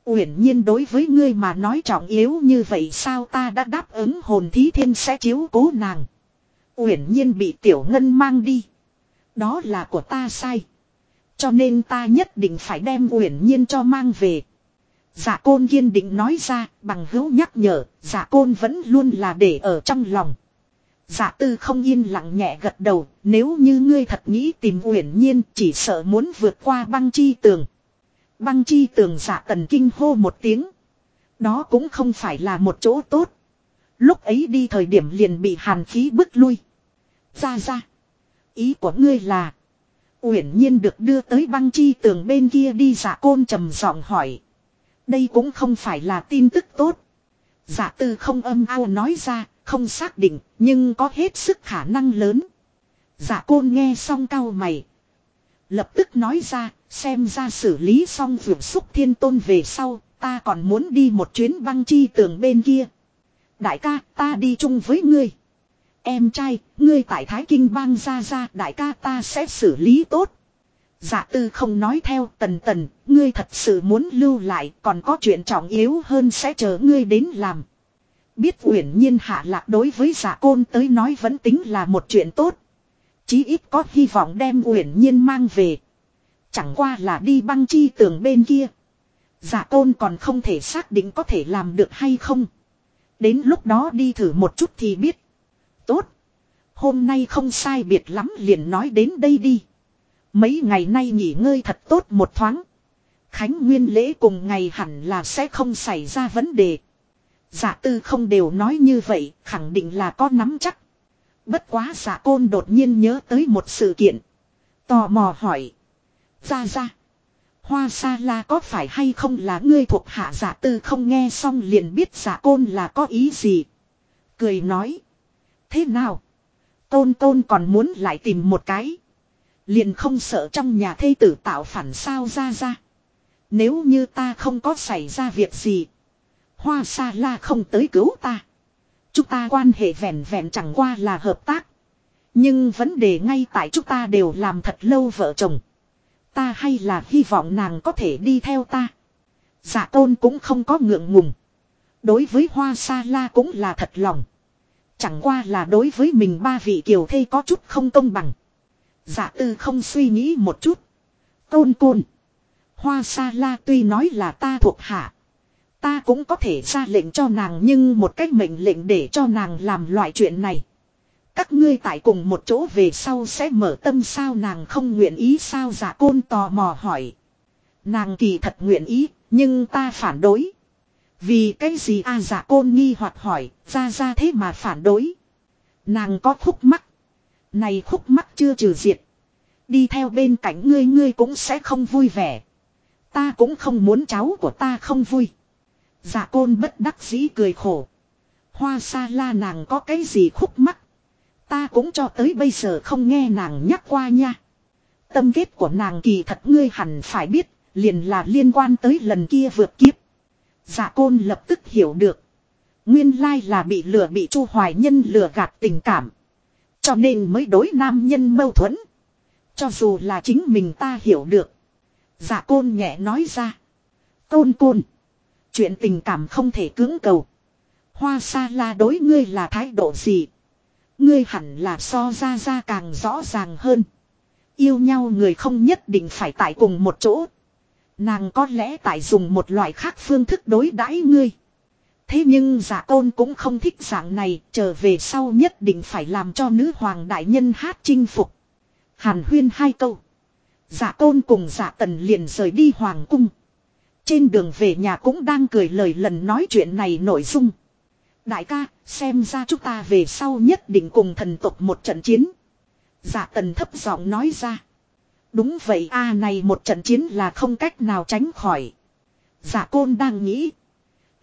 Uyển Nhiên đối với ngươi mà nói trọng yếu như vậy sao ta đã đáp ứng hồn thí thiên sẽ chiếu cố nàng. Uyển Nhiên bị tiểu ngân mang đi. Đó là của ta sai. Cho nên ta nhất định phải đem Uyển Nhiên cho mang về. Giả côn kiên định nói ra, bằng hữu nhắc nhở, giả côn vẫn luôn là để ở trong lòng. Giả tư không yên lặng nhẹ gật đầu, nếu như ngươi thật nghĩ tìm uyển nhiên chỉ sợ muốn vượt qua băng chi tường. Băng chi tường giả tần kinh hô một tiếng. Đó cũng không phải là một chỗ tốt. Lúc ấy đi thời điểm liền bị hàn khí bức lui. Ra ra. Ý của ngươi là. Uyển nhiên được đưa tới băng chi tường bên kia đi giả côn trầm giọng hỏi. Đây cũng không phải là tin tức tốt. Giả tư không âm ao nói ra, không xác định, nhưng có hết sức khả năng lớn. Giả côn nghe xong cao mày. Lập tức nói ra, xem ra xử lý xong vượt xúc thiên tôn về sau, ta còn muốn đi một chuyến băng chi tường bên kia. Đại ca, ta đi chung với ngươi. Em trai, ngươi tại Thái Kinh bang ra ra, đại ca ta sẽ xử lý tốt. Dạ tư không nói theo tần tần, ngươi thật sự muốn lưu lại còn có chuyện trọng yếu hơn sẽ chờ ngươi đến làm. Biết uyển nhiên hạ lạc đối với giả côn tới nói vẫn tính là một chuyện tốt. Chí ít có hy vọng đem uyển nhiên mang về. Chẳng qua là đi băng chi tường bên kia. Giả côn còn không thể xác định có thể làm được hay không. Đến lúc đó đi thử một chút thì biết. Tốt. Hôm nay không sai biệt lắm liền nói đến đây đi. Mấy ngày nay nghỉ ngơi thật tốt một thoáng. Khánh Nguyên lễ cùng ngày hẳn là sẽ không xảy ra vấn đề. Giả tư không đều nói như vậy, khẳng định là có nắm chắc. Bất quá giả côn đột nhiên nhớ tới một sự kiện. Tò mò hỏi. Ra ra. Hoa sa la có phải hay không là ngươi thuộc hạ giả tư không nghe xong liền biết giả côn là có ý gì. Cười nói. Thế nào? Tôn tôn còn muốn lại tìm một cái. Liền không sợ trong nhà thây tử tạo phản sao ra ra. Nếu như ta không có xảy ra việc gì. Hoa sa la không tới cứu ta. Chúng ta quan hệ vẹn vẹn chẳng qua là hợp tác. Nhưng vấn đề ngay tại chúng ta đều làm thật lâu vợ chồng. Ta hay là hy vọng nàng có thể đi theo ta. Giả tôn cũng không có ngượng ngùng. Đối với hoa sa la cũng là thật lòng. Chẳng qua là đối với mình ba vị kiều thê có chút không công bằng. Giả tư không suy nghĩ một chút. Tôn côn. Hoa sa la tuy nói là ta thuộc hạ. Ta cũng có thể ra lệnh cho nàng nhưng một cách mệnh lệnh để cho nàng làm loại chuyện này. Các ngươi tại cùng một chỗ về sau sẽ mở tâm sao nàng không nguyện ý sao giả côn tò mò hỏi. Nàng kỳ thật nguyện ý, nhưng ta phản đối. Vì cái gì a giả côn nghi hoặc hỏi, ra ra thế mà phản đối. Nàng có khúc mắc. Này khúc mắc chưa trừ diệt. Đi theo bên cạnh ngươi ngươi cũng sẽ không vui vẻ. Ta cũng không muốn cháu của ta không vui. Giả côn bất đắc dĩ cười khổ. Hoa sa la nàng có cái gì khúc mắc. Ta cũng cho tới bây giờ không nghe nàng nhắc qua nha. Tâm kết của nàng kỳ thật ngươi hẳn phải biết, liền là liên quan tới lần kia vượt kiếp. Giả côn lập tức hiểu được. Nguyên lai là bị lừa bị chu hoài nhân lừa gạt tình cảm. Cho nên mới đối nam nhân mâu thuẫn. Cho dù là chính mình ta hiểu được. giả côn nhẹ nói ra. Côn côn. Chuyện tình cảm không thể cưỡng cầu. Hoa sa la đối ngươi là thái độ gì? Ngươi hẳn là so ra ra càng rõ ràng hơn. Yêu nhau người không nhất định phải tại cùng một chỗ. Nàng có lẽ tại dùng một loại khác phương thức đối đãi ngươi. Thế nhưng giả tôn cũng không thích dạng này, trở về sau nhất định phải làm cho nữ hoàng đại nhân hát chinh phục. Hàn huyên hai câu. Giả tôn cùng giả tần liền rời đi hoàng cung. Trên đường về nhà cũng đang cười lời lần nói chuyện này nội dung. Đại ca, xem ra chúng ta về sau nhất định cùng thần tộc một trận chiến. Giả tần thấp giọng nói ra. Đúng vậy a này một trận chiến là không cách nào tránh khỏi. Giả côn đang nghĩ.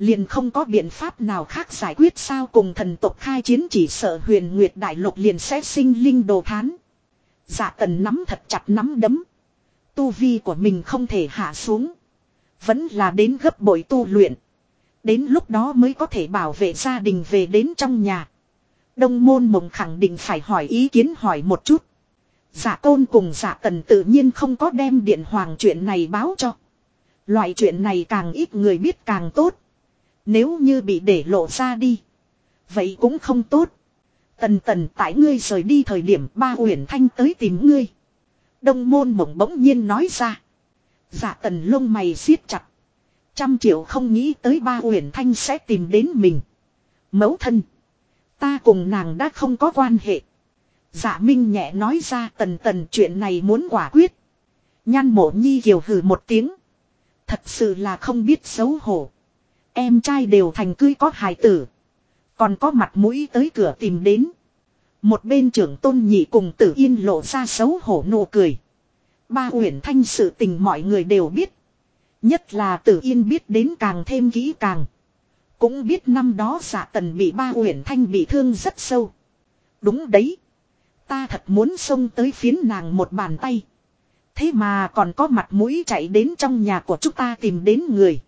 Liền không có biện pháp nào khác giải quyết sao cùng thần tộc khai chiến chỉ sợ huyền nguyệt đại lục liền sẽ sinh linh đồ thán. Giả tần nắm thật chặt nắm đấm. Tu vi của mình không thể hạ xuống. Vẫn là đến gấp bội tu luyện. Đến lúc đó mới có thể bảo vệ gia đình về đến trong nhà. Đông môn mộng khẳng định phải hỏi ý kiến hỏi một chút. Giả tôn cùng giả tần tự nhiên không có đem điện hoàng chuyện này báo cho. Loại chuyện này càng ít người biết càng tốt. Nếu như bị để lộ ra đi. Vậy cũng không tốt. Tần tần tại ngươi rời đi thời điểm ba uyển thanh tới tìm ngươi. Đông môn mộng bỗng nhiên nói ra. Giả tần lông mày siết chặt. Trăm triệu không nghĩ tới ba uyển thanh sẽ tìm đến mình. Mẫu thân. Ta cùng nàng đã không có quan hệ. Dạ Minh nhẹ nói ra tần tần chuyện này muốn quả quyết. Nhan mộ nhi kiều hừ một tiếng. Thật sự là không biết xấu hổ. Em trai đều thành cưới có hài tử. Còn có mặt mũi tới cửa tìm đến. Một bên trưởng tôn nhị cùng tử yên lộ ra xấu hổ nụ cười. Ba uyển thanh sự tình mọi người đều biết. Nhất là tử yên biết đến càng thêm kỹ càng. Cũng biết năm đó giả tần bị ba uyển thanh bị thương rất sâu. Đúng đấy. Ta thật muốn xông tới phiến nàng một bàn tay. Thế mà còn có mặt mũi chạy đến trong nhà của chúng ta tìm đến người.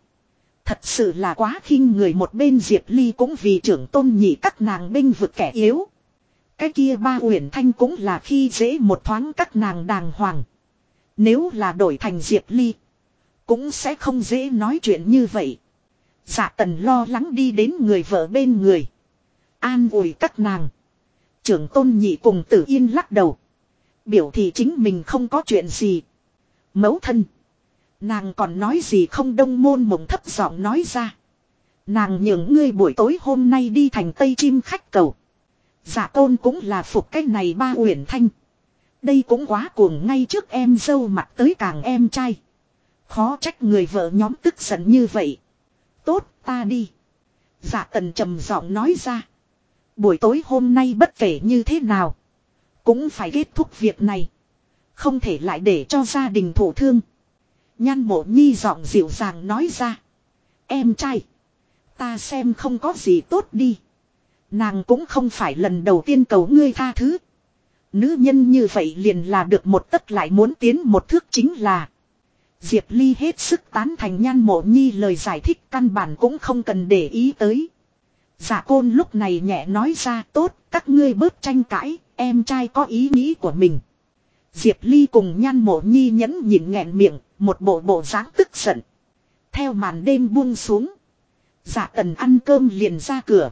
Thật sự là quá khinh người một bên Diệp Ly cũng vì trưởng tôn nhị các nàng binh vực kẻ yếu. Cái kia ba uyển thanh cũng là khi dễ một thoáng các nàng đàng hoàng. Nếu là đổi thành Diệp Ly. Cũng sẽ không dễ nói chuyện như vậy. Dạ tần lo lắng đi đến người vợ bên người. An ủi các nàng. Trưởng tôn nhị cùng tử yên lắc đầu. Biểu thị chính mình không có chuyện gì. Mẫu thân. Nàng còn nói gì không đông môn mộng thấp giọng nói ra. Nàng nhường ngươi buổi tối hôm nay đi thành tây chim khách cầu. Giả tôn cũng là phục cái này ba uyển thanh. Đây cũng quá cuồng ngay trước em dâu mặt tới càng em trai. Khó trách người vợ nhóm tức giận như vậy. Tốt, ta đi. Giả tần trầm giọng nói ra. Buổi tối hôm nay bất kể như thế nào. Cũng phải kết thúc việc này. Không thể lại để cho gia đình thổ thương. Nhan mộ nhi giọng dịu dàng nói ra. Em trai. Ta xem không có gì tốt đi. Nàng cũng không phải lần đầu tiên cầu ngươi tha thứ. Nữ nhân như vậy liền là được một tất lại muốn tiến một thước chính là. Diệp Ly hết sức tán thành nhan mộ nhi lời giải thích căn bản cũng không cần để ý tới. Giả côn lúc này nhẹ nói ra tốt, các ngươi bớt tranh cãi, em trai có ý nghĩ của mình. Diệp Ly cùng nhan mộ nhi nhẫn nhịn nghẹn miệng, một bộ bộ dáng tức giận. Theo màn đêm buông xuống. Dạ tần ăn cơm liền ra cửa.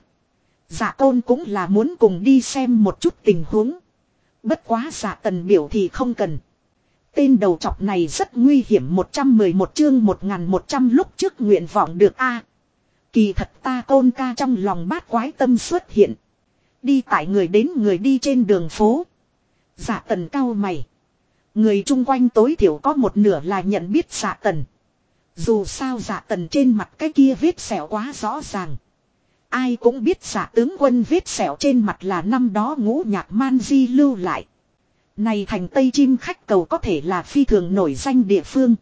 Dạ côn cũng là muốn cùng đi xem một chút tình huống. Bất quá Dạ tần biểu thì không cần. Tên đầu trọc này rất nguy hiểm 111 chương 1100 lúc trước nguyện vọng được a Kỳ thật ta côn ca trong lòng bát quái tâm xuất hiện. Đi tại người đến người đi trên đường phố. Giả tần cao mày. Người chung quanh tối thiểu có một nửa là nhận biết giả tần. Dù sao giả tần trên mặt cái kia vết sẹo quá rõ ràng. Ai cũng biết giả tướng quân vết sẹo trên mặt là năm đó ngũ nhạc man di lưu lại. Này thành Tây Chim khách cầu có thể là phi thường nổi danh địa phương.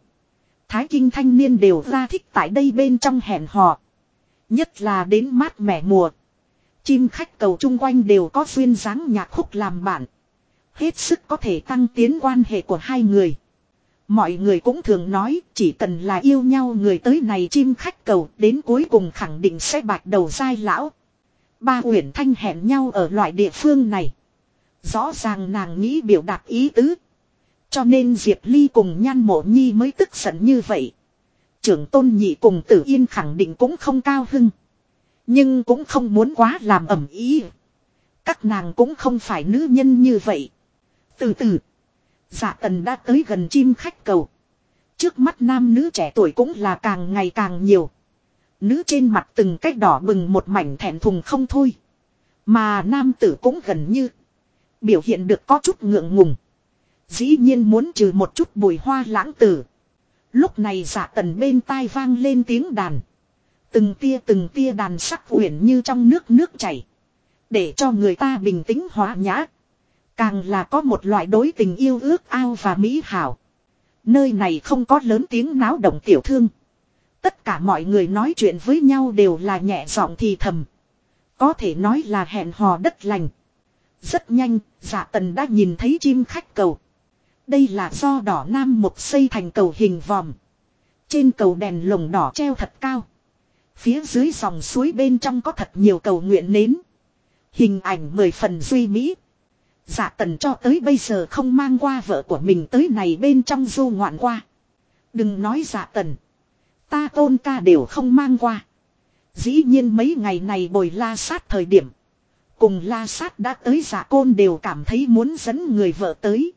Thái kinh thanh niên đều ra thích tại đây bên trong hẹn hò. Nhất là đến mát mẻ mùa. Chim khách cầu chung quanh đều có xuyên dáng nhạc khúc làm bạn. Hết sức có thể tăng tiến quan hệ của hai người. Mọi người cũng thường nói, chỉ cần là yêu nhau người tới này chim khách cầu, đến cuối cùng khẳng định sẽ bạch đầu dai lão. Ba Uyển Thanh hẹn nhau ở loại địa phương này. Rõ ràng nàng nghĩ biểu đạt ý tứ. Cho nên Diệp Ly cùng nhan mộ nhi mới tức giận như vậy. Trưởng tôn nhị cùng tử yên khẳng định cũng không cao hưng. Nhưng cũng không muốn quá làm ẩm ý. Các nàng cũng không phải nữ nhân như vậy. Từ từ. Dạ tần đã tới gần chim khách cầu. Trước mắt nam nữ trẻ tuổi cũng là càng ngày càng nhiều. Nữ trên mặt từng cách đỏ bừng một mảnh thẹn thùng không thôi. Mà nam tử cũng gần như. Biểu hiện được có chút ngượng ngùng. Dĩ nhiên muốn trừ một chút bùi hoa lãng tử. Lúc này giả tần bên tai vang lên tiếng đàn. Từng tia từng tia đàn sắc uyển như trong nước nước chảy. Để cho người ta bình tĩnh hóa nhã. Càng là có một loại đối tình yêu ước ao và mỹ hảo. Nơi này không có lớn tiếng náo động tiểu thương. Tất cả mọi người nói chuyện với nhau đều là nhẹ giọng thì thầm. Có thể nói là hẹn hò đất lành. Rất nhanh, dạ tần đã nhìn thấy chim khách cầu. Đây là do đỏ nam một xây thành cầu hình vòm. Trên cầu đèn lồng đỏ treo thật cao. Phía dưới dòng suối bên trong có thật nhiều cầu nguyện nến. Hình ảnh mười phần duy mỹ. Dạ tần cho tới bây giờ không mang qua vợ của mình tới này bên trong du ngoạn qua. Đừng nói dạ tần. Ta tôn ca đều không mang qua. Dĩ nhiên mấy ngày này bồi la sát thời điểm. Cùng la sát đã tới dạ côn đều cảm thấy muốn dẫn người vợ tới.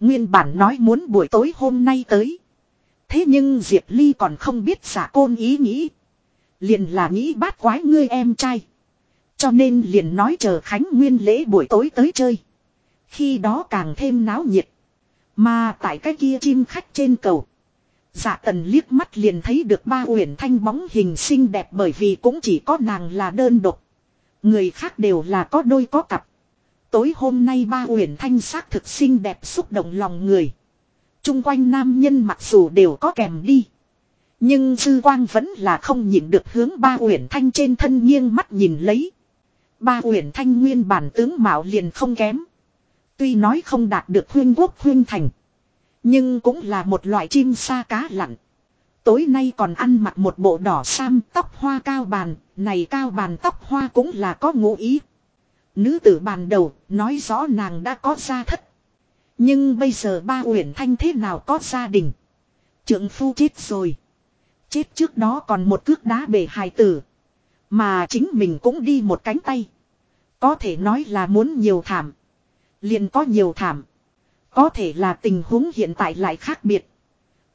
Nguyên bản nói muốn buổi tối hôm nay tới. Thế nhưng Diệp Ly còn không biết giả côn ý nghĩ. Liền là nghĩ bát quái ngươi em trai. Cho nên liền nói chờ Khánh Nguyên lễ buổi tối tới chơi. Khi đó càng thêm náo nhiệt. Mà tại cái kia chim khách trên cầu. Dạ tần liếc mắt liền thấy được ba uyển thanh bóng hình xinh đẹp bởi vì cũng chỉ có nàng là đơn độc. Người khác đều là có đôi có cặp. Tối hôm nay ba uyển thanh sắc thực xinh đẹp xúc động lòng người. Trung quanh nam nhân mặc dù đều có kèm đi. Nhưng sư quang vẫn là không nhịn được hướng ba uyển thanh trên thân nghiêng mắt nhìn lấy. Ba uyển thanh nguyên bản tướng mạo liền không kém. Tuy nói không đạt được huyên quốc huyên thành. Nhưng cũng là một loại chim sa cá lặn. Tối nay còn ăn mặc một bộ đỏ sam tóc hoa cao bàn, này cao bàn tóc hoa cũng là có ngụ ý. Nữ tử bàn đầu, nói rõ nàng đã có gia thất. Nhưng bây giờ ba uyển thanh thế nào có gia đình. Trượng phu chết rồi. Chết trước đó còn một cước đá bể hài tử. Mà chính mình cũng đi một cánh tay. Có thể nói là muốn nhiều thảm liền có nhiều thảm. Có thể là tình huống hiện tại lại khác biệt.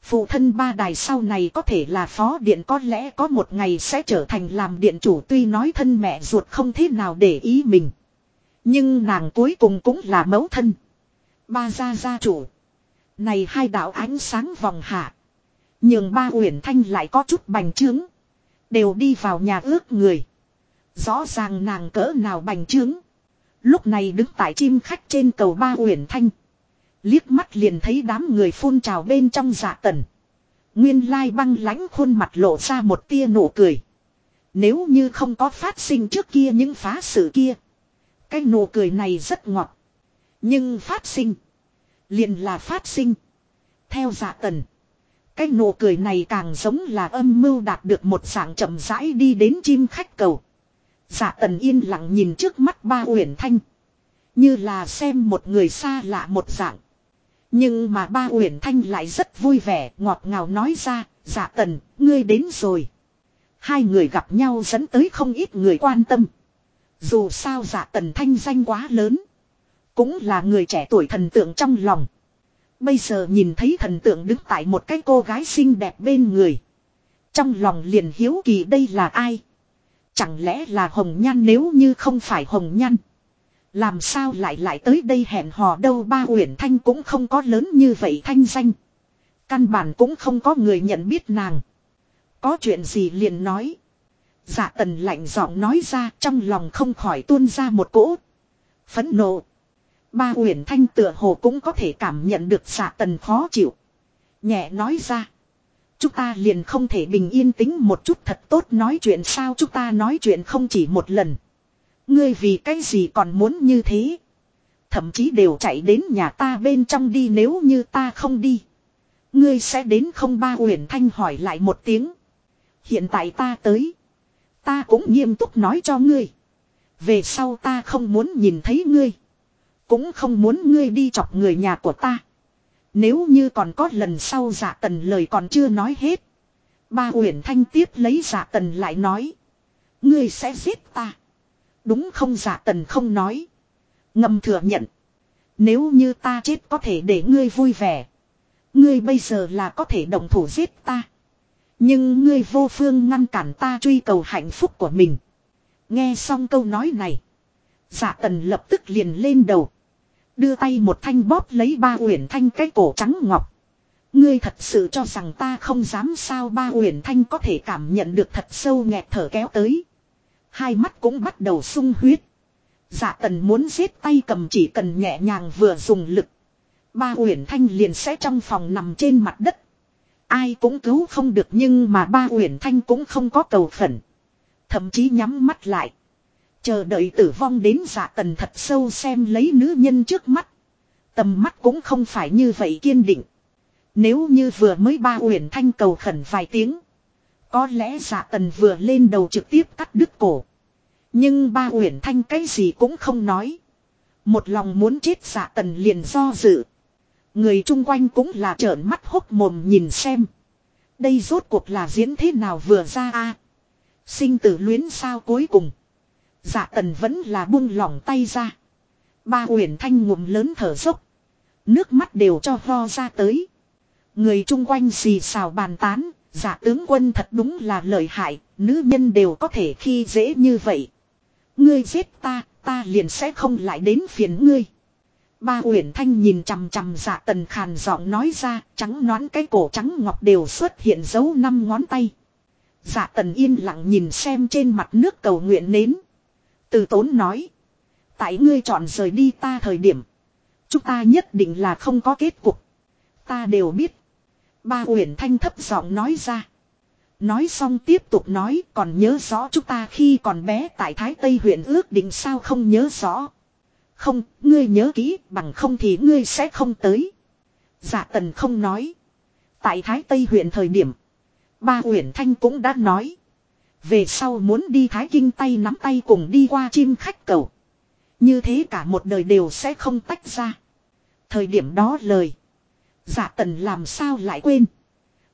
Phụ thân ba đài sau này có thể là phó điện có lẽ có một ngày sẽ trở thành làm điện chủ tuy nói thân mẹ ruột không thế nào để ý mình. Nhưng nàng cuối cùng cũng là mẫu thân. Ba gia gia chủ. Này hai đạo ánh sáng vòng hạ. Nhưng ba uyển thanh lại có chút bành trướng. Đều đi vào nhà ước người. Rõ ràng nàng cỡ nào bành trướng. Lúc này đứng tại chim khách trên cầu ba uyển thanh. Liếc mắt liền thấy đám người phun trào bên trong dạ tần. Nguyên lai băng lãnh khuôn mặt lộ ra một tia nụ cười. Nếu như không có phát sinh trước kia những phá sự kia. Cái nụ cười này rất ngọt. Nhưng phát sinh. Liền là phát sinh. Theo dạ tần. Cái nụ cười này càng giống là âm mưu đạt được một dạng chậm rãi đi đến chim khách cầu. Dạ tần yên lặng nhìn trước mắt ba uyển thanh. Như là xem một người xa lạ một dạng. Nhưng mà ba uyển thanh lại rất vui vẻ ngọt ngào nói ra. Dạ tần, ngươi đến rồi. Hai người gặp nhau dẫn tới không ít người quan tâm. Dù sao dạ tần thanh danh quá lớn. Cũng là người trẻ tuổi thần tượng trong lòng. Bây giờ nhìn thấy thần tượng đứng tại một cái cô gái xinh đẹp bên người. Trong lòng liền hiếu kỳ đây là ai? Chẳng lẽ là Hồng Nhan nếu như không phải Hồng Nhan? Làm sao lại lại tới đây hẹn hò đâu ba uyển thanh cũng không có lớn như vậy thanh danh. Căn bản cũng không có người nhận biết nàng. Có chuyện gì liền nói. Dạ tần lạnh giọng nói ra trong lòng không khỏi tuôn ra một cỗ. Phấn nộ. Ba uyển thanh tựa hồ cũng có thể cảm nhận được dạ tần khó chịu. Nhẹ nói ra. Chúng ta liền không thể bình yên tính một chút thật tốt nói chuyện sao chúng ta nói chuyện không chỉ một lần. Ngươi vì cái gì còn muốn như thế. Thậm chí đều chạy đến nhà ta bên trong đi nếu như ta không đi. Ngươi sẽ đến không ba uyển thanh hỏi lại một tiếng. Hiện tại ta tới. Ta cũng nghiêm túc nói cho ngươi. Về sau ta không muốn nhìn thấy ngươi. Cũng không muốn ngươi đi chọc người nhà của ta. Nếu như còn có lần sau giả tần lời còn chưa nói hết. Ba Uyển Thanh tiếp lấy giả tần lại nói. Ngươi sẽ giết ta. Đúng không giả tần không nói. Ngầm thừa nhận. Nếu như ta chết có thể để ngươi vui vẻ. Ngươi bây giờ là có thể động thủ giết ta. Nhưng ngươi vô phương ngăn cản ta truy cầu hạnh phúc của mình. Nghe xong câu nói này. Giả tần lập tức liền lên đầu. Đưa tay một thanh bóp lấy ba uyển thanh cái cổ trắng ngọc. Ngươi thật sự cho rằng ta không dám sao ba uyển thanh có thể cảm nhận được thật sâu nghẹt thở kéo tới. Hai mắt cũng bắt đầu sung huyết. Dạ tần muốn giết tay cầm chỉ cần nhẹ nhàng vừa dùng lực. Ba uyển thanh liền sẽ trong phòng nằm trên mặt đất. Ai cũng cứu không được nhưng mà ba uyển thanh cũng không có cầu khẩn. Thậm chí nhắm mắt lại. Chờ đợi tử vong đến dạ tần thật sâu xem lấy nữ nhân trước mắt. Tầm mắt cũng không phải như vậy kiên định. Nếu như vừa mới ba uyển thanh cầu khẩn vài tiếng. Có lẽ dạ tần vừa lên đầu trực tiếp cắt đứt cổ. Nhưng ba uyển thanh cái gì cũng không nói. Một lòng muốn chết dạ tần liền do dự. Người chung quanh cũng là trợn mắt hốc mồm nhìn xem. Đây rốt cuộc là diễn thế nào vừa ra a Sinh tử luyến sao cuối cùng. Dạ tần vẫn là buông lỏng tay ra. Ba uyển thanh ngụm lớn thở dốc. Nước mắt đều cho ho ra tới. Người chung quanh xì xào bàn tán. Dạ tướng quân thật đúng là lợi hại. Nữ nhân đều có thể khi dễ như vậy. Ngươi giết ta, ta liền sẽ không lại đến phiền ngươi. Ba Uyển Thanh nhìn chằm chằm dạ tần khàn giọng nói ra, trắng nón cái cổ trắng ngọc đều xuất hiện dấu năm ngón tay. Dạ tần yên lặng nhìn xem trên mặt nước cầu nguyện nến. Từ tốn nói. Tại ngươi chọn rời đi ta thời điểm. Chúng ta nhất định là không có kết cục. Ta đều biết. Ba Uyển Thanh thấp giọng nói ra. Nói xong tiếp tục nói còn nhớ rõ chúng ta khi còn bé tại Thái Tây huyện ước định sao không nhớ rõ. Không, ngươi nhớ kỹ bằng không thì ngươi sẽ không tới. Dạ tần không nói. Tại Thái Tây huyện thời điểm. Ba Uyển Thanh cũng đã nói. Về sau muốn đi Thái Kinh tay nắm tay cùng đi qua chim khách cầu. Như thế cả một đời đều sẽ không tách ra. Thời điểm đó lời. giả tần làm sao lại quên.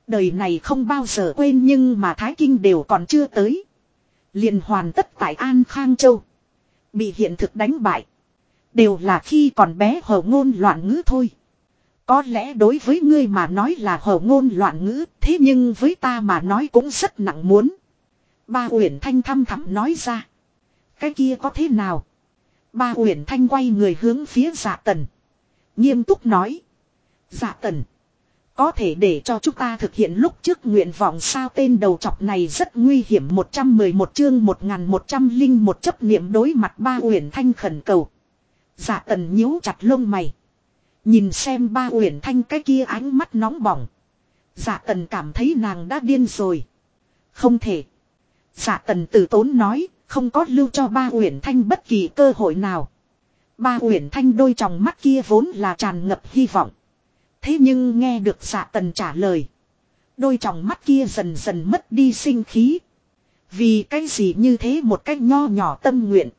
Đời này không bao giờ quên nhưng mà Thái Kinh đều còn chưa tới. liền hoàn tất tại An Khang Châu. Bị hiện thực đánh bại. Đều là khi còn bé hầu ngôn loạn ngữ thôi. Có lẽ đối với ngươi mà nói là hầu ngôn loạn ngữ, thế nhưng với ta mà nói cũng rất nặng muốn. Ba Uyển Thanh thăm thẳm nói ra. Cái kia có thế nào? Ba Uyển Thanh quay người hướng phía dạ tần. Nghiêm túc nói. Dạ tần. Có thể để cho chúng ta thực hiện lúc trước nguyện vọng sao tên đầu chọc này rất nguy hiểm 111 chương 1101 chấp niệm đối mặt ba uyển thanh khẩn cầu. Dạ tần nhíu chặt lông mày. Nhìn xem ba uyển thanh cái kia ánh mắt nóng bỏng. Dạ tần cảm thấy nàng đã điên rồi. Không thể. Dạ tần Tử tốn nói, không có lưu cho ba uyển thanh bất kỳ cơ hội nào. Ba uyển thanh đôi tròng mắt kia vốn là tràn ngập hy vọng. Thế nhưng nghe được dạ tần trả lời. Đôi tròng mắt kia dần dần mất đi sinh khí. Vì cái gì như thế một cách nho nhỏ tâm nguyện.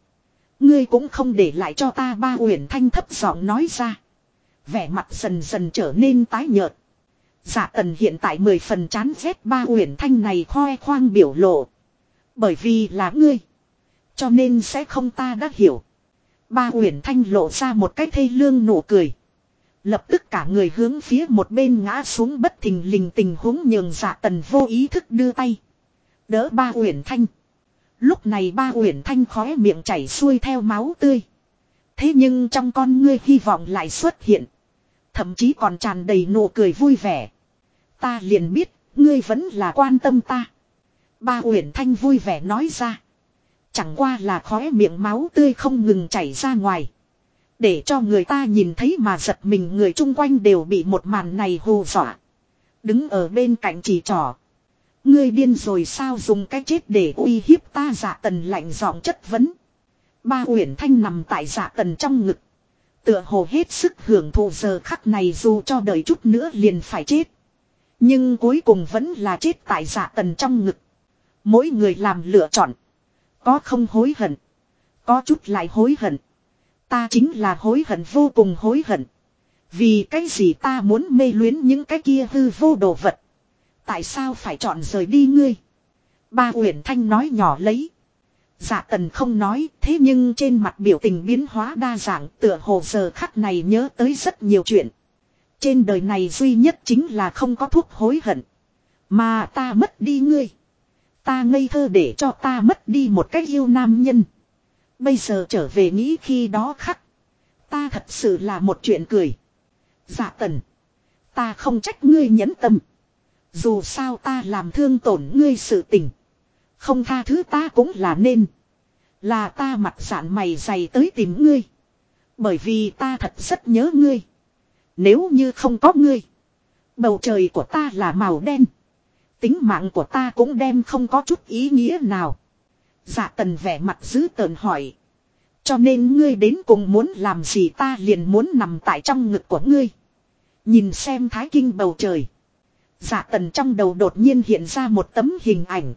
Ngươi cũng không để lại cho ta ba uyển thanh thấp giọng nói ra. Vẻ mặt dần dần trở nên tái nhợt. Dạ tần hiện tại mười phần chán ghét ba uyển thanh này khoe khoang biểu lộ. Bởi vì là ngươi. Cho nên sẽ không ta đã hiểu. Ba uyển thanh lộ ra một cái thê lương nụ cười. Lập tức cả người hướng phía một bên ngã xuống bất thình lình tình huống nhường dạ tần vô ý thức đưa tay. Đỡ ba uyển thanh. Lúc này ba uyển thanh khóe miệng chảy xuôi theo máu tươi. Thế nhưng trong con ngươi hy vọng lại xuất hiện. Thậm chí còn tràn đầy nụ cười vui vẻ. Ta liền biết, ngươi vẫn là quan tâm ta. Ba uyển thanh vui vẻ nói ra. Chẳng qua là khóe miệng máu tươi không ngừng chảy ra ngoài. Để cho người ta nhìn thấy mà giật mình người chung quanh đều bị một màn này hù dọa. Đứng ở bên cạnh chỉ trỏ. Ngươi điên rồi sao dùng cái chết để uy hiếp ta giả tần lạnh giọng chất vấn. Ba Uyển Thanh nằm tại giả tần trong ngực. Tựa hồ hết sức hưởng thụ giờ khắc này dù cho đợi chút nữa liền phải chết. Nhưng cuối cùng vẫn là chết tại giả tần trong ngực. Mỗi người làm lựa chọn. Có không hối hận. Có chút lại hối hận. Ta chính là hối hận vô cùng hối hận. Vì cái gì ta muốn mê luyến những cái kia hư vô đồ vật. Tại sao phải chọn rời đi ngươi? Ba Uyển Thanh nói nhỏ lấy. Dạ tần không nói, thế nhưng trên mặt biểu tình biến hóa đa dạng, tựa hồ giờ khắc này nhớ tới rất nhiều chuyện. Trên đời này duy nhất chính là không có thuốc hối hận. Mà ta mất đi ngươi. Ta ngây thơ để cho ta mất đi một cách yêu nam nhân. Bây giờ trở về nghĩ khi đó khắc. Ta thật sự là một chuyện cười. Dạ tần. Ta không trách ngươi nhẫn tâm. Dù sao ta làm thương tổn ngươi sự tình. Không tha thứ ta cũng là nên. Là ta mặt sạn mày dày tới tìm ngươi. Bởi vì ta thật rất nhớ ngươi. Nếu như không có ngươi. Bầu trời của ta là màu đen. Tính mạng của ta cũng đem không có chút ý nghĩa nào. Dạ tần vẻ mặt dữ tợn hỏi. Cho nên ngươi đến cùng muốn làm gì ta liền muốn nằm tại trong ngực của ngươi. Nhìn xem thái kinh bầu trời. Dạ tần trong đầu đột nhiên hiện ra một tấm hình ảnh.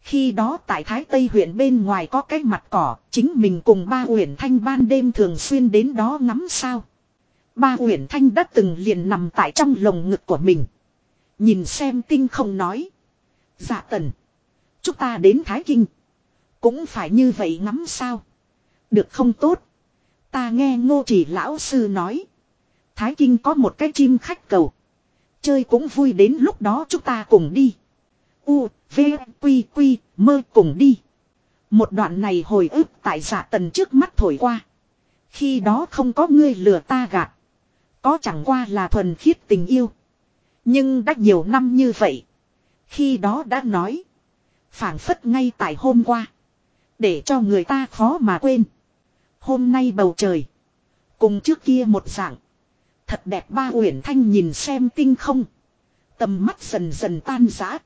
Khi đó tại Thái Tây huyện bên ngoài có cái mặt cỏ, chính mình cùng ba huyện Thanh ban đêm thường xuyên đến đó ngắm sao. Ba huyện Thanh đã từng liền nằm tại trong lồng ngực của mình. Nhìn xem tinh không nói. Dạ tần. Chúng ta đến Thái Kinh. Cũng phải như vậy ngắm sao. Được không tốt. Ta nghe ngô chỉ lão sư nói. Thái Kinh có một cái chim khách cầu. Chơi cũng vui đến lúc đó chúng ta cùng đi. U, V, Quy, Quy, mơ cùng đi. Một đoạn này hồi ức tại dạ tần trước mắt thổi qua. Khi đó không có ngươi lừa ta gạt. Có chẳng qua là thuần khiết tình yêu. Nhưng đã nhiều năm như vậy. Khi đó đã nói. phảng phất ngay tại hôm qua. Để cho người ta khó mà quên. Hôm nay bầu trời. Cùng trước kia một dạng. Thật đẹp ba uyển thanh nhìn xem tinh không. Tầm mắt dần dần tan rã.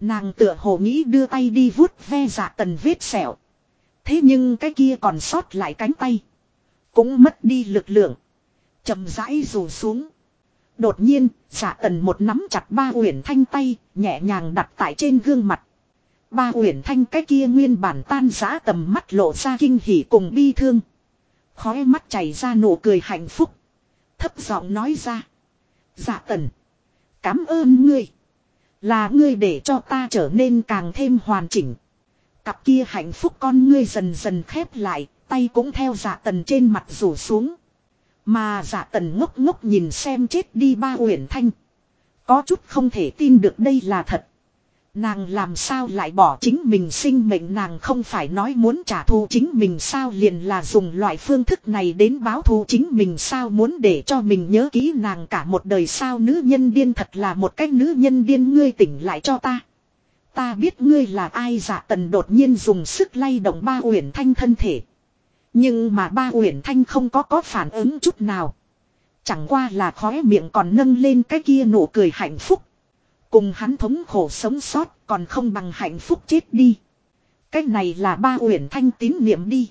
Nàng tựa hồ nghĩ đưa tay đi vuốt ve dạ tần vết sẹo. Thế nhưng cái kia còn sót lại cánh tay. Cũng mất đi lực lượng. chậm rãi rủ xuống. Đột nhiên, giả tần một nắm chặt ba uyển thanh tay, nhẹ nhàng đặt tại trên gương mặt. Ba uyển thanh cái kia nguyên bản tan giã tầm mắt lộ ra kinh hỉ cùng bi thương. Khói mắt chảy ra nụ cười hạnh phúc. Thấp giọng nói ra. giả tần. Cảm ơn ngươi. Là ngươi để cho ta trở nên càng thêm hoàn chỉnh. Cặp kia hạnh phúc con ngươi dần dần khép lại, tay cũng theo giả tần trên mặt rủ xuống. Mà giả tần ngốc ngốc nhìn xem chết đi ba uyển thanh. Có chút không thể tin được đây là thật. Nàng làm sao lại bỏ chính mình sinh mệnh nàng không phải nói muốn trả thù chính mình sao liền là dùng loại phương thức này đến báo thù chính mình sao muốn để cho mình nhớ kỹ nàng cả một đời sao nữ nhân điên thật là một cách nữ nhân điên ngươi tỉnh lại cho ta. Ta biết ngươi là ai dạ tần đột nhiên dùng sức lay động ba uyển thanh thân thể. Nhưng mà ba uyển thanh không có có phản ứng chút nào. Chẳng qua là khóe miệng còn nâng lên cái kia nụ cười hạnh phúc. Cùng hắn thống khổ sống sót còn không bằng hạnh phúc chết đi. Cái này là ba uyển thanh tín niệm đi.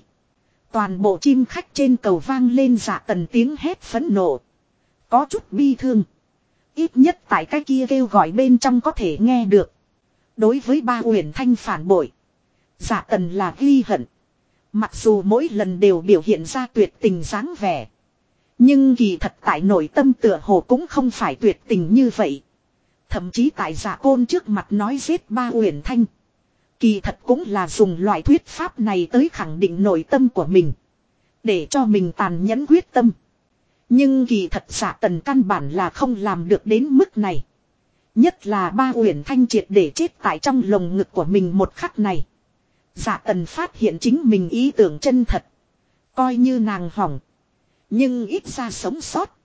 Toàn bộ chim khách trên cầu vang lên dạ tần tiếng hét phẫn nộ. Có chút bi thương. Ít nhất tại cái kia kêu gọi bên trong có thể nghe được. Đối với ba uyển thanh phản bội. Dạ tần là ghi hận. Mặc dù mỗi lần đều biểu hiện ra tuyệt tình dáng vẻ. Nhưng kỳ thật tại nội tâm tựa hồ cũng không phải tuyệt tình như vậy. Thậm chí tại giả côn trước mặt nói giết ba uyển thanh. Kỳ thật cũng là dùng loại thuyết pháp này tới khẳng định nội tâm của mình. Để cho mình tàn nhẫn quyết tâm. Nhưng kỳ thật giả tần căn bản là không làm được đến mức này. Nhất là ba uyển thanh triệt để chết tại trong lồng ngực của mình một khắc này dạ tần phát hiện chính mình ý tưởng chân thật. Coi như nàng hỏng. Nhưng ít ra sống sót.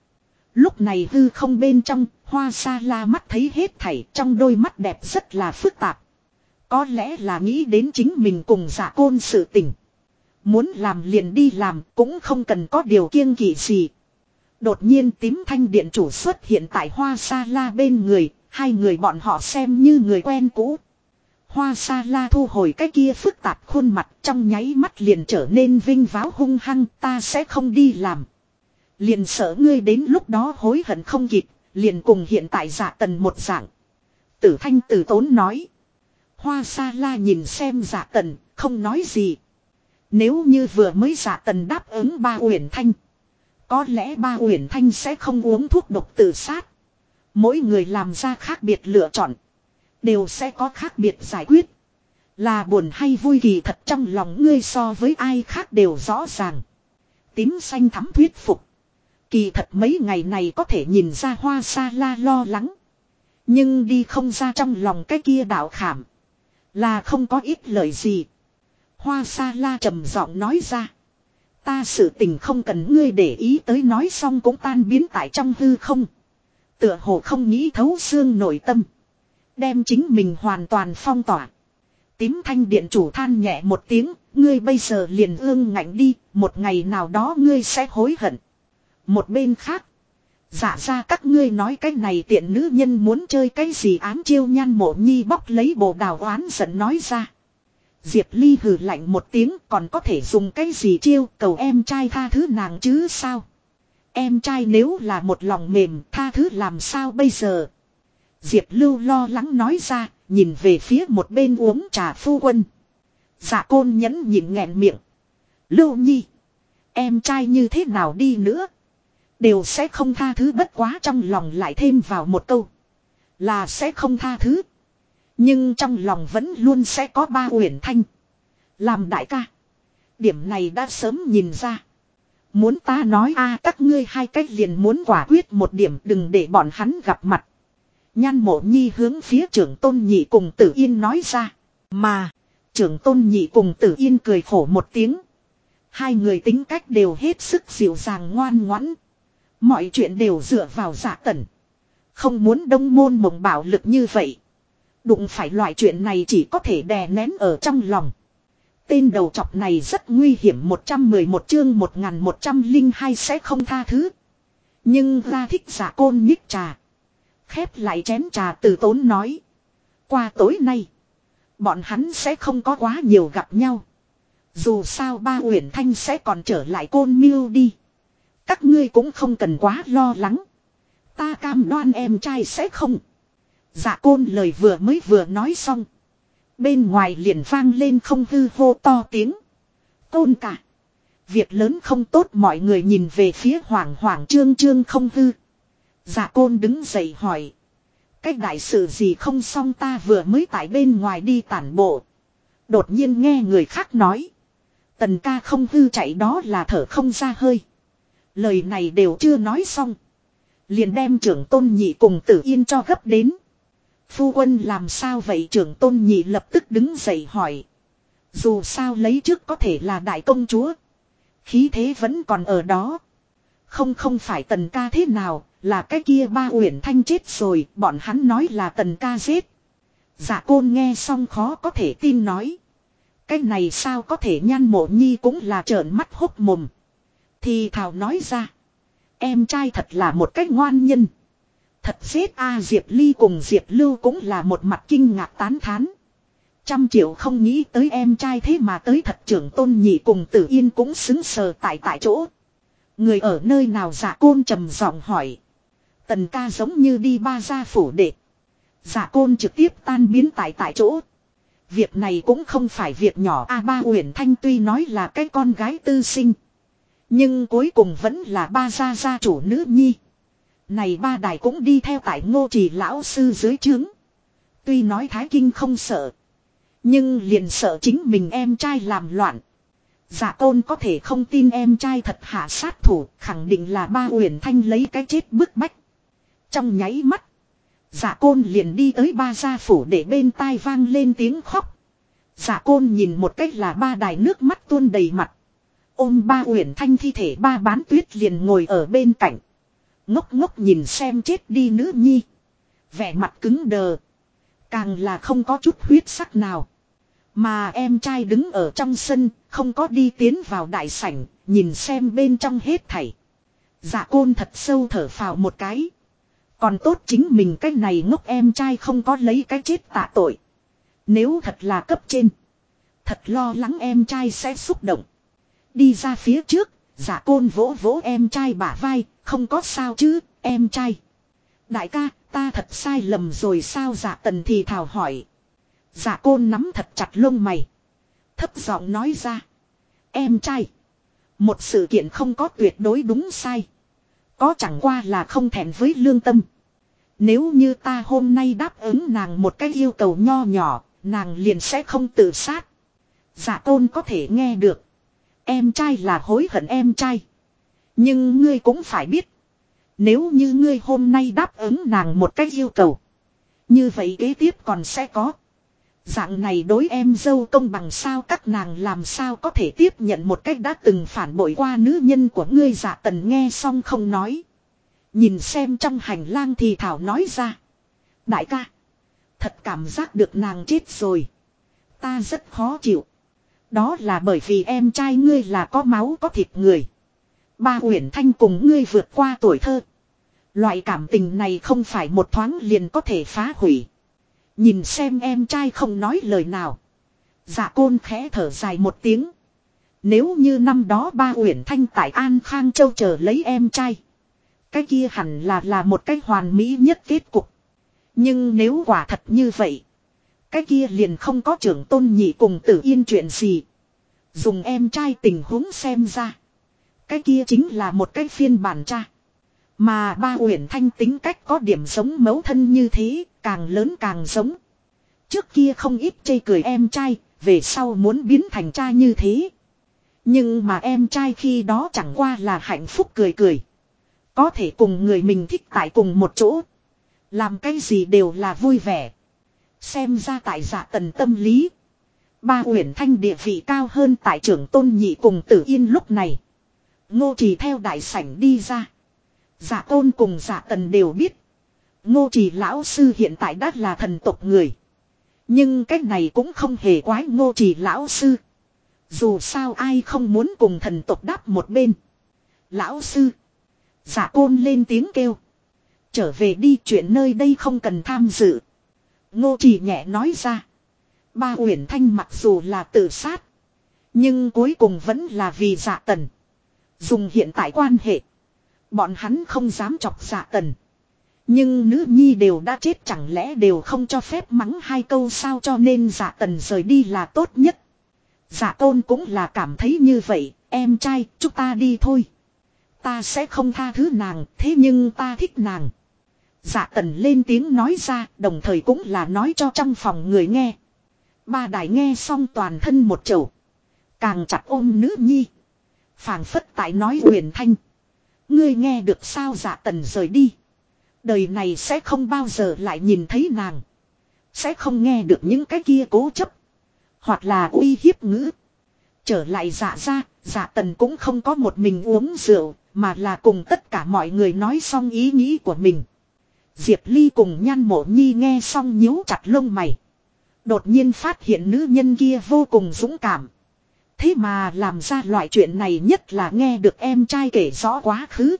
Lúc này hư không bên trong, hoa sa la mắt thấy hết thảy trong đôi mắt đẹp rất là phức tạp. Có lẽ là nghĩ đến chính mình cùng giả côn sự tình. Muốn làm liền đi làm cũng không cần có điều kiêng kỵ gì. Đột nhiên tím thanh điện chủ xuất hiện tại hoa sa la bên người, hai người bọn họ xem như người quen cũ. Hoa sa la thu hồi cái kia phức tạp khuôn mặt trong nháy mắt liền trở nên vinh váo hung hăng ta sẽ không đi làm. Liền sợ ngươi đến lúc đó hối hận không kịp, liền cùng hiện tại giả tần một dạng. Tử thanh tử tốn nói. Hoa sa la nhìn xem giả tần, không nói gì. Nếu như vừa mới giả tần đáp ứng ba uyển thanh. Có lẽ ba Uyển Thanh sẽ không uống thuốc độc tự sát. Mỗi người làm ra khác biệt lựa chọn. Đều sẽ có khác biệt giải quyết. Là buồn hay vui kỳ thật trong lòng ngươi so với ai khác đều rõ ràng. Tím xanh thắm thuyết phục. Kỳ thật mấy ngày này có thể nhìn ra hoa sa la lo lắng. Nhưng đi không ra trong lòng cái kia đạo khảm. Là không có ít lời gì. Hoa sa la trầm giọng nói ra. Ta sự tình không cần ngươi để ý tới nói xong cũng tan biến tại trong hư không. Tựa hồ không nghĩ thấu xương nội tâm. Đem chính mình hoàn toàn phong tỏa. Tím thanh điện chủ than nhẹ một tiếng, ngươi bây giờ liền ương ngạnh đi, một ngày nào đó ngươi sẽ hối hận. Một bên khác, giả ra các ngươi nói cái này tiện nữ nhân muốn chơi cái gì ám chiêu nhan mộ nhi bóc lấy bộ đào oán giận nói ra. Diệp Ly hừ lạnh một tiếng còn có thể dùng cái gì chiêu cầu em trai tha thứ nàng chứ sao. Em trai nếu là một lòng mềm tha thứ làm sao bây giờ. Diệp Lưu lo lắng nói ra, nhìn về phía một bên uống trà phu quân. Dạ côn nhẫn nhịn nghẹn miệng. Lưu nhi. Em trai như thế nào đi nữa. Đều sẽ không tha thứ bất quá trong lòng lại thêm vào một câu. Là sẽ không tha thứ. Nhưng trong lòng vẫn luôn sẽ có ba uyển thanh. Làm đại ca. Điểm này đã sớm nhìn ra. Muốn ta nói a à, các ngươi hai cách liền muốn quả quyết một điểm, đừng để bọn hắn gặp mặt. Nhan mộ nhi hướng phía trưởng tôn nhị cùng tử yên nói ra. Mà, trưởng tôn nhị cùng tử yên cười khổ một tiếng. Hai người tính cách đều hết sức dịu dàng ngoan ngoãn. Mọi chuyện đều dựa vào giả tẩn, Không muốn đông môn mộng bảo lực như vậy. Đụng phải loại chuyện này chỉ có thể đè nén ở trong lòng. Tên đầu chọc này rất nguy hiểm 111 chương 1102 sẽ không tha thứ. Nhưng ra thích giả côn nhích trà. Khép lại chén trà từ tốn nói. Qua tối nay. Bọn hắn sẽ không có quá nhiều gặp nhau. Dù sao ba Uyển Thanh sẽ còn trở lại côn miêu đi. Các ngươi cũng không cần quá lo lắng. Ta cam đoan em trai sẽ không. Dạ côn lời vừa mới vừa nói xong. Bên ngoài liền vang lên không hư hô to tiếng. Côn cả. Việc lớn không tốt mọi người nhìn về phía hoàng hoàng trương trương không hư. Dạ côn đứng dậy hỏi. Cách đại sự gì không xong ta vừa mới tại bên ngoài đi tản bộ. Đột nhiên nghe người khác nói. Tần ca không hư chạy đó là thở không ra hơi. Lời này đều chưa nói xong. Liền đem trưởng tôn nhị cùng tử yên cho gấp đến. Phu quân làm sao vậy trưởng tôn nhị lập tức đứng dậy hỏi. Dù sao lấy trước có thể là đại công chúa. Khí thế vẫn còn ở đó. Không không phải tần ca thế nào, là cái kia ba uyển thanh chết rồi, bọn hắn nói là tần ca giết. Dạ côn nghe xong khó có thể tin nói. Cái này sao có thể nhan mộ nhi cũng là trợn mắt hốc mồm. Thì Thảo nói ra. Em trai thật là một cách ngoan nhân. Thật giết a Diệp Ly cùng Diệp Lưu cũng là một mặt kinh ngạc tán thán. Trăm triệu không nghĩ tới em trai thế mà tới thật trưởng tôn nhị cùng tử yên cũng xứng sờ tại tại chỗ. Người ở nơi nào giả côn trầm giọng hỏi. Tần ca giống như đi ba gia phủ đệ. Giả côn trực tiếp tan biến tại tại chỗ. Việc này cũng không phải việc nhỏ A ba Uyển Thanh tuy nói là cái con gái tư sinh. Nhưng cuối cùng vẫn là ba gia gia chủ nữ nhi. Này ba đài cũng đi theo tại ngô trì lão sư dưới trướng. Tuy nói Thái Kinh không sợ. Nhưng liền sợ chính mình em trai làm loạn. Dạ tôn có thể không tin em trai thật hạ sát thủ, khẳng định là ba uyển thanh lấy cái chết bức bách. Trong nháy mắt, dạ côn liền đi tới ba gia phủ để bên tai vang lên tiếng khóc. Dạ côn nhìn một cách là ba đài nước mắt tuôn đầy mặt. Ôm ba uyển thanh thi thể ba bán tuyết liền ngồi ở bên cạnh. Ngốc ngốc nhìn xem chết đi nữ nhi. Vẻ mặt cứng đờ. Càng là không có chút huyết sắc nào. Mà em trai đứng ở trong sân, không có đi tiến vào đại sảnh, nhìn xem bên trong hết thảy. Dạ côn thật sâu thở phào một cái. Còn tốt chính mình cái này ngốc em trai không có lấy cái chết tạ tội. Nếu thật là cấp trên. Thật lo lắng em trai sẽ xúc động. Đi ra phía trước, giả dạ côn vỗ vỗ em trai bả vai, không có sao chứ, em trai. Đại ca, ta thật sai lầm rồi sao giả dạ tần thì thảo hỏi. Dạ Giả côn nắm thật chặt lông mày. Thấp giọng nói ra. Em trai. Một sự kiện không có tuyệt đối đúng sai. Có chẳng qua là không thèm với lương tâm. Nếu như ta hôm nay đáp ứng nàng một cái yêu cầu nho nhỏ, nàng liền sẽ không tự sát. Dạ tôn có thể nghe được. Em trai là hối hận em trai. Nhưng ngươi cũng phải biết. Nếu như ngươi hôm nay đáp ứng nàng một cách yêu cầu. Như vậy kế tiếp còn sẽ có. Dạng này đối em dâu công bằng sao các nàng làm sao có thể tiếp nhận một cách đã từng phản bội qua nữ nhân của ngươi giả tần nghe xong không nói. Nhìn xem trong hành lang thì Thảo nói ra. Đại ca. Thật cảm giác được nàng chết rồi. Ta rất khó chịu. Đó là bởi vì em trai ngươi là có máu, có thịt người. Ba Uyển Thanh cùng ngươi vượt qua tuổi thơ. Loại cảm tình này không phải một thoáng liền có thể phá hủy. Nhìn xem em trai không nói lời nào. Dạ côn khẽ thở dài một tiếng. Nếu như năm đó ba Uyển Thanh tại An Khang Châu chờ lấy em trai. Cái kia hẳn là là một cái hoàn mỹ nhất kết cục. Nhưng nếu quả thật như vậy. Cái kia liền không có trưởng tôn nhị cùng tử yên chuyện gì. Dùng em trai tình huống xem ra. Cái kia chính là một cái phiên bản cha. Mà ba Uyển Thanh tính cách có điểm giống mẫu thân như thế, càng lớn càng giống. Trước kia không ít chây cười em trai, về sau muốn biến thành cha như thế. Nhưng mà em trai khi đó chẳng qua là hạnh phúc cười cười. Có thể cùng người mình thích tại cùng một chỗ. Làm cái gì đều là vui vẻ. Xem ra tại dạ giả tần tâm lý. Ba Uyển Thanh địa vị cao hơn tại trưởng tôn nhị cùng tử yên lúc này. Ngô trì theo đại sảnh đi ra. Giả tôn cùng giả tần đều biết. Ngô trì lão sư hiện tại đã là thần tộc người. Nhưng cái này cũng không hề quái ngô trì lão sư. Dù sao ai không muốn cùng thần tộc đáp một bên. Lão sư. Giả côn lên tiếng kêu. Trở về đi chuyện nơi đây không cần tham dự. Ngô trì nhẹ nói ra. Ba Uyển Thanh mặc dù là tự sát. Nhưng cuối cùng vẫn là vì dạ tần. Dùng hiện tại quan hệ. Bọn hắn không dám chọc dạ tần. Nhưng nữ nhi đều đã chết chẳng lẽ đều không cho phép mắng hai câu sao cho nên giả tần rời đi là tốt nhất. giả tôn cũng là cảm thấy như vậy, em trai, chúng ta đi thôi. Ta sẽ không tha thứ nàng, thế nhưng ta thích nàng. giả tần lên tiếng nói ra, đồng thời cũng là nói cho trong phòng người nghe. Ba đại nghe xong toàn thân một chầu. Càng chặt ôm nữ nhi. phảng phất tại nói huyền thanh. Ngươi nghe được sao giả tần rời đi. Đời này sẽ không bao giờ lại nhìn thấy nàng. Sẽ không nghe được những cái kia cố chấp. Hoặc là uy hiếp ngữ. Trở lại dạ ra, dạ tần cũng không có một mình uống rượu, mà là cùng tất cả mọi người nói xong ý nghĩ của mình. Diệp Ly cùng nhan mộ nhi nghe xong nhíu chặt lông mày. Đột nhiên phát hiện nữ nhân kia vô cùng dũng cảm. Thế mà làm ra loại chuyện này nhất là nghe được em trai kể rõ quá khứ.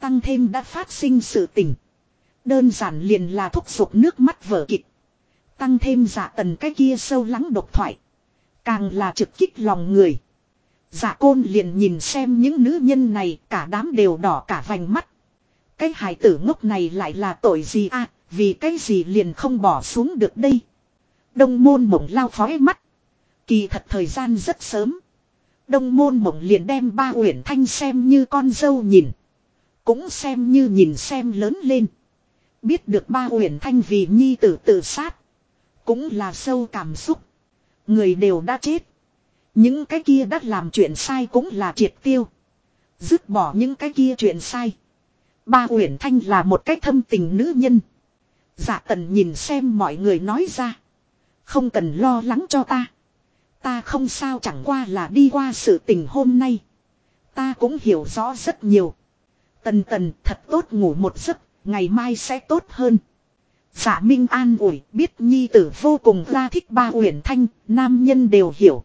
Tăng thêm đã phát sinh sự tình. Đơn giản liền là thúc giục nước mắt vở kịch. Tăng thêm giả tần cái kia sâu lắng độc thoại. Càng là trực kích lòng người. giả côn liền nhìn xem những nữ nhân này cả đám đều đỏ cả vành mắt. Cái hài tử ngốc này lại là tội gì à, vì cái gì liền không bỏ xuống được đây. Đông môn mộng lao phói mắt. Kỳ thật thời gian rất sớm. Đông môn mộng liền đem ba uyển thanh xem như con dâu nhìn. Cũng xem như nhìn xem lớn lên. Biết được ba huyền thanh vì nhi tử tự sát. Cũng là sâu cảm xúc. Người đều đã chết. Những cái kia đã làm chuyện sai cũng là triệt tiêu. Dứt bỏ những cái kia chuyện sai. Ba Uyển Thanh là một cái thâm tình nữ nhân. Dạ tần nhìn xem mọi người nói ra. Không cần lo lắng cho ta. Ta không sao chẳng qua là đi qua sự tình hôm nay. Ta cũng hiểu rõ rất nhiều. Tần tần thật tốt ngủ một giấc, ngày mai sẽ tốt hơn. Giả Minh an ủi biết nhi tử vô cùng ra thích ba uyển thanh, nam nhân đều hiểu.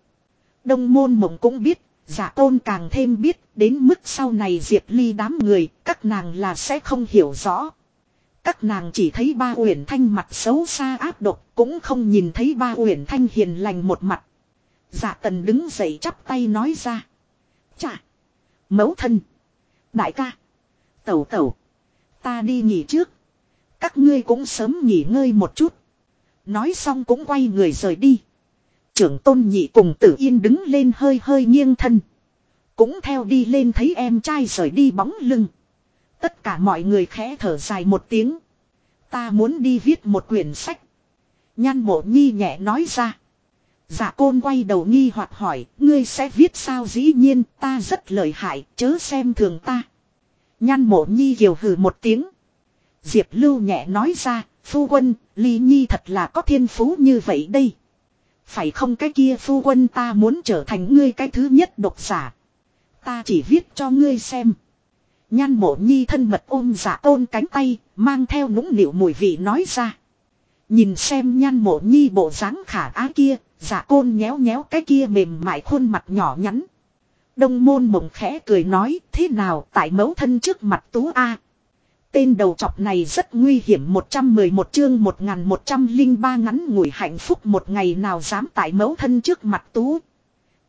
Đông môn mộng cũng biết, giả tôn càng thêm biết, đến mức sau này diệt ly đám người, các nàng là sẽ không hiểu rõ. Các nàng chỉ thấy ba uyển thanh mặt xấu xa áp độc, cũng không nhìn thấy ba uyển thanh hiền lành một mặt. Giả tần đứng dậy chắp tay nói ra. Chà! Mẫu thân! Đại ca! Tẩu tẩu! Ta đi nghỉ trước. Các ngươi cũng sớm nghỉ ngơi một chút. Nói xong cũng quay người rời đi. Trưởng tôn nhị cùng tử yên đứng lên hơi hơi nghiêng thân. Cũng theo đi lên thấy em trai rời đi bóng lưng. Tất cả mọi người khẽ thở dài một tiếng. Ta muốn đi viết một quyển sách. Nhan mộ nhi nhẹ nói ra. Dạ côn quay đầu nghi hoặc hỏi, ngươi sẽ viết sao dĩ nhiên, ta rất lợi hại, chớ xem thường ta. Nhan mộ nhi hiểu hừ một tiếng. Diệp lưu nhẹ nói ra, phu quân, ly nhi thật là có thiên phú như vậy đây. Phải không cái kia phu quân ta muốn trở thành ngươi cái thứ nhất độc giả. Ta chỉ viết cho ngươi xem. Nhan mộ nhi thân mật ôm giả ôn cánh tay, mang theo nũng nịu mùi vị nói ra. Nhìn xem nhan mộ nhi bộ dáng khả á kia, giả côn nhéo nhéo cái kia mềm mại khuôn mặt nhỏ nhắn. Đông môn mộng khẽ cười nói, thế nào tại mẫu thân trước mặt tú A. Tên đầu chọc này rất nguy hiểm 111 chương 1103 ngắn ngủi hạnh phúc, một ngày nào dám tại mẫu thân trước mặt tú.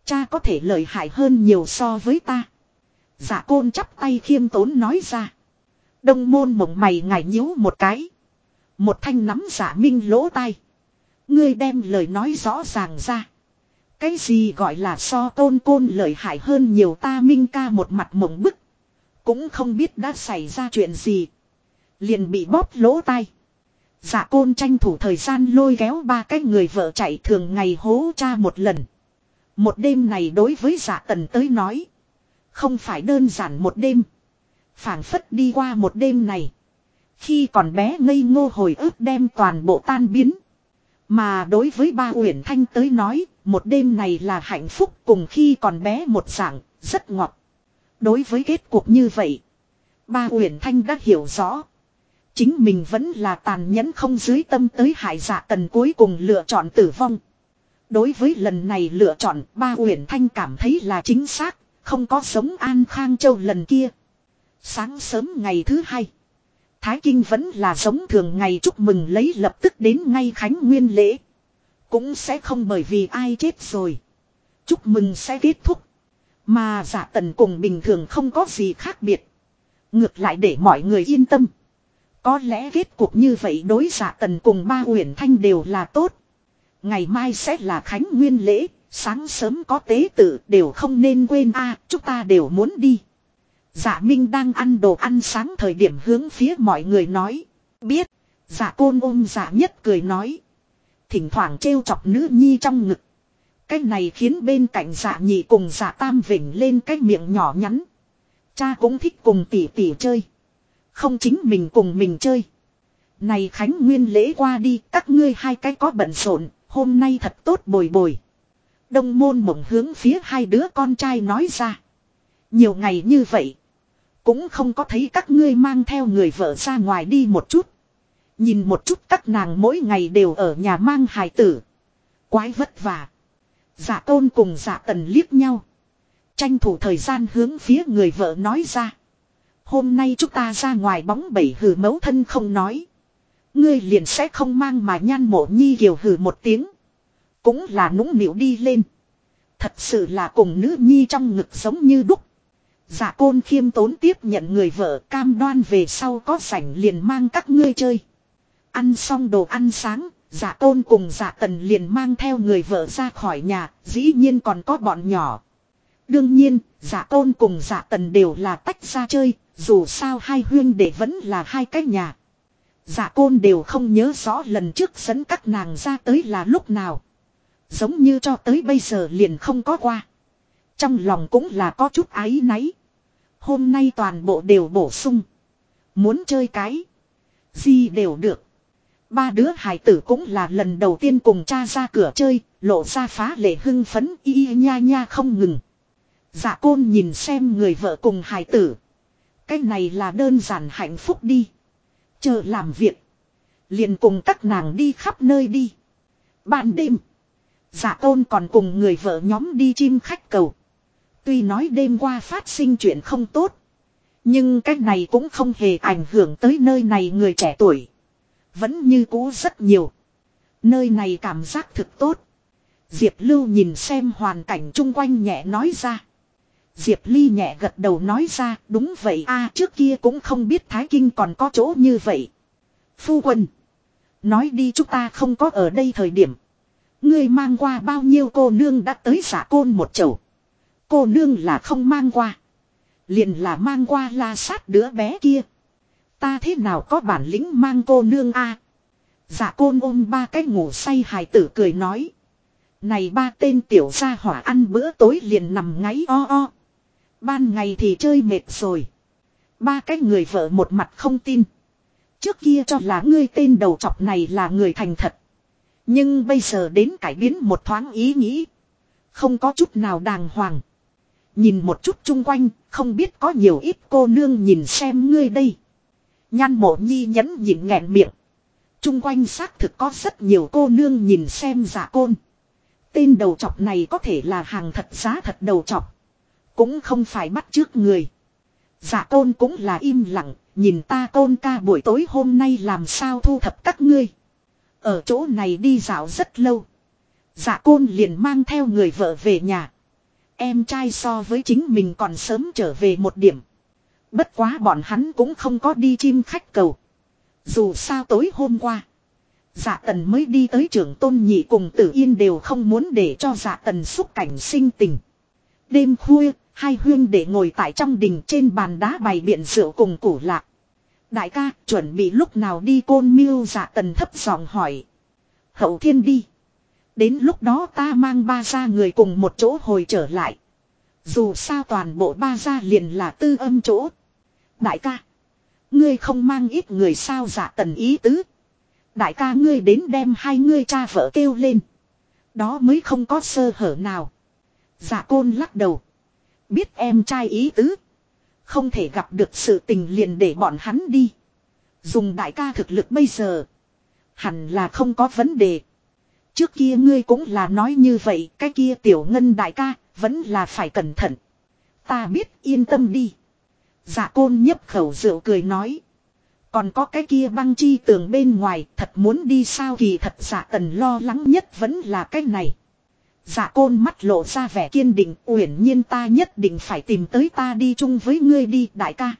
Cha có thể lợi hại hơn nhiều so với ta. Giả côn chắp tay khiêm tốn nói ra. Đông môn mộng mày ngài nhíu một cái. Một thanh nắm giả minh lỗ tai. Ngươi đem lời nói rõ ràng ra. Cái gì gọi là so tôn côn lợi hại hơn nhiều ta minh ca một mặt mộng bức. Cũng không biết đã xảy ra chuyện gì. Liền bị bóp lỗ tai. Dạ côn tranh thủ thời gian lôi kéo ba cái người vợ chạy thường ngày hố cha một lần. Một đêm này đối với dạ tần tới nói. Không phải đơn giản một đêm. phảng phất đi qua một đêm này. Khi còn bé ngây ngô hồi ức đem toàn bộ tan biến. Mà đối với ba Uyển Thanh tới nói, một đêm này là hạnh phúc cùng khi còn bé một dạng, rất ngọt. Đối với kết cuộc như vậy, ba Uyển Thanh đã hiểu rõ. Chính mình vẫn là tàn nhẫn không dưới tâm tới hại dạ tần cuối cùng lựa chọn tử vong. Đối với lần này lựa chọn, ba Uyển Thanh cảm thấy là chính xác, không có sống An Khang Châu lần kia. Sáng sớm ngày thứ hai. Thái Kinh vẫn là giống thường ngày chúc mừng lấy lập tức đến ngay Khánh Nguyên lễ. Cũng sẽ không bởi vì ai chết rồi. Chúc mừng sẽ kết thúc. Mà giả tần cùng bình thường không có gì khác biệt. Ngược lại để mọi người yên tâm. Có lẽ kết cục như vậy đối giả tần cùng ba uyển thanh đều là tốt. Ngày mai sẽ là Khánh Nguyên lễ, sáng sớm có tế tự đều không nên quên a chúng ta đều muốn đi. Dạ Minh đang ăn đồ ăn sáng thời điểm hướng phía mọi người nói. Biết. Dạ côn ôm dạ nhất cười nói. Thỉnh thoảng trêu chọc nữ nhi trong ngực. Cái này khiến bên cạnh dạ nhị cùng dạ tam vỉnh lên cái miệng nhỏ nhắn. Cha cũng thích cùng tỷ tỷ chơi. Không chính mình cùng mình chơi. Này Khánh Nguyên lễ qua đi, các ngươi hai cái có bận rộn. Hôm nay thật tốt bồi bồi. Đông môn mộng hướng phía hai đứa con trai nói ra. Nhiều ngày như vậy. Cũng không có thấy các ngươi mang theo người vợ ra ngoài đi một chút. Nhìn một chút các nàng mỗi ngày đều ở nhà mang hài tử. Quái vất vả. Giả tôn cùng giả tần liếc nhau. Tranh thủ thời gian hướng phía người vợ nói ra. Hôm nay chúng ta ra ngoài bóng bẩy hử mấu thân không nói. Ngươi liền sẽ không mang mà nhan mộ nhi kiều hử một tiếng. Cũng là nũng nịu đi lên. Thật sự là cùng nữ nhi trong ngực giống như đúc. giả côn khiêm tốn tiếp nhận người vợ cam đoan về sau có sảnh liền mang các ngươi chơi. Ăn xong đồ ăn sáng, dạ tôn cùng dạ tần liền mang theo người vợ ra khỏi nhà, dĩ nhiên còn có bọn nhỏ. Đương nhiên, dạ tôn cùng dạ tần đều là tách ra chơi, dù sao hai huyên đệ vẫn là hai cái nhà. Dạ côn đều không nhớ rõ lần trước dẫn các nàng ra tới là lúc nào. Giống như cho tới bây giờ liền không có qua. Trong lòng cũng là có chút áy náy. Hôm nay toàn bộ đều bổ sung. Muốn chơi cái. Gì đều được. Ba đứa hải tử cũng là lần đầu tiên cùng cha ra cửa chơi. Lộ ra phá lệ hưng phấn, y nha nha không ngừng. Dạ côn nhìn xem người vợ cùng hải tử. Cái này là đơn giản hạnh phúc đi. Chờ làm việc. Liền cùng các nàng đi khắp nơi đi. Ban đêm. Dạ tôn còn cùng người vợ nhóm đi chim khách cầu. Tuy nói đêm qua phát sinh chuyện không tốt. Nhưng cái này cũng không hề ảnh hưởng tới nơi này người trẻ tuổi. Vẫn như cũ rất nhiều. Nơi này cảm giác thực tốt. Diệp Lưu nhìn xem hoàn cảnh chung quanh nhẹ nói ra. Diệp Ly nhẹ gật đầu nói ra, đúng vậy a, trước kia cũng không biết Thái Kinh còn có chỗ như vậy. Phu quân. Nói đi chúng ta không có ở đây thời điểm. Ngươi mang qua bao nhiêu cô nương đã tới giả côn một chầu. cô nương là không mang qua. Liền là mang qua la sát đứa bé kia. Ta thế nào có bản lĩnh mang cô nương a Dạ côn ôm ba cái ngủ say hài tử cười nói. Này ba tên tiểu gia hỏa ăn bữa tối liền nằm ngáy o o. Ban ngày thì chơi mệt rồi. Ba cái người vợ một mặt không tin. Trước kia cho là ngươi tên đầu chọc này là người thành thật. Nhưng bây giờ đến cải biến một thoáng ý nghĩ. Không có chút nào đàng hoàng. Nhìn một chút chung quanh, không biết có nhiều ít cô nương nhìn xem ngươi đây. Nhan mộ nhi nhẫn nhịn nghẹn miệng. Trung quanh xác thực có rất nhiều cô nương nhìn xem giả côn. Tên đầu chọc này có thể là hàng thật giá thật đầu chọc. Cũng không phải bắt trước người. Giả côn cũng là im lặng, nhìn ta côn ca buổi tối hôm nay làm sao thu thập các ngươi. Ở chỗ này đi dạo rất lâu. Giả côn liền mang theo người vợ về nhà. Em trai so với chính mình còn sớm trở về một điểm. Bất quá bọn hắn cũng không có đi chim khách cầu. Dù sao tối hôm qua. Dạ tần mới đi tới trưởng tôn nhị cùng tử yên đều không muốn để cho dạ tần xúc cảnh sinh tình. Đêm khuya, hai huyên để ngồi tại trong đình trên bàn đá bày biện rượu cùng củ lạc. Đại ca, chuẩn bị lúc nào đi côn miêu dạ tần thấp giọng hỏi. Hậu thiên đi. Đến lúc đó ta mang ba gia người cùng một chỗ hồi trở lại. Dù sao toàn bộ ba gia liền là tư âm chỗ. Đại ca. Ngươi không mang ít người sao giả tần ý tứ. Đại ca ngươi đến đem hai ngươi cha vợ kêu lên. Đó mới không có sơ hở nào. giả côn lắc đầu. Biết em trai ý tứ. Không thể gặp được sự tình liền để bọn hắn đi. Dùng đại ca thực lực bây giờ. Hẳn là không có vấn đề. Trước kia ngươi cũng là nói như vậy. Cái kia tiểu ngân đại ca. Vẫn là phải cẩn thận. Ta biết, yên tâm đi. Dạ côn nhấp khẩu rượu cười nói. Còn có cái kia băng chi tường bên ngoài, thật muốn đi sao kỳ thật dạ tần lo lắng nhất vẫn là cái này. Dạ côn mắt lộ ra vẻ kiên định, uyển nhiên ta nhất định phải tìm tới ta đi chung với ngươi đi, đại ca.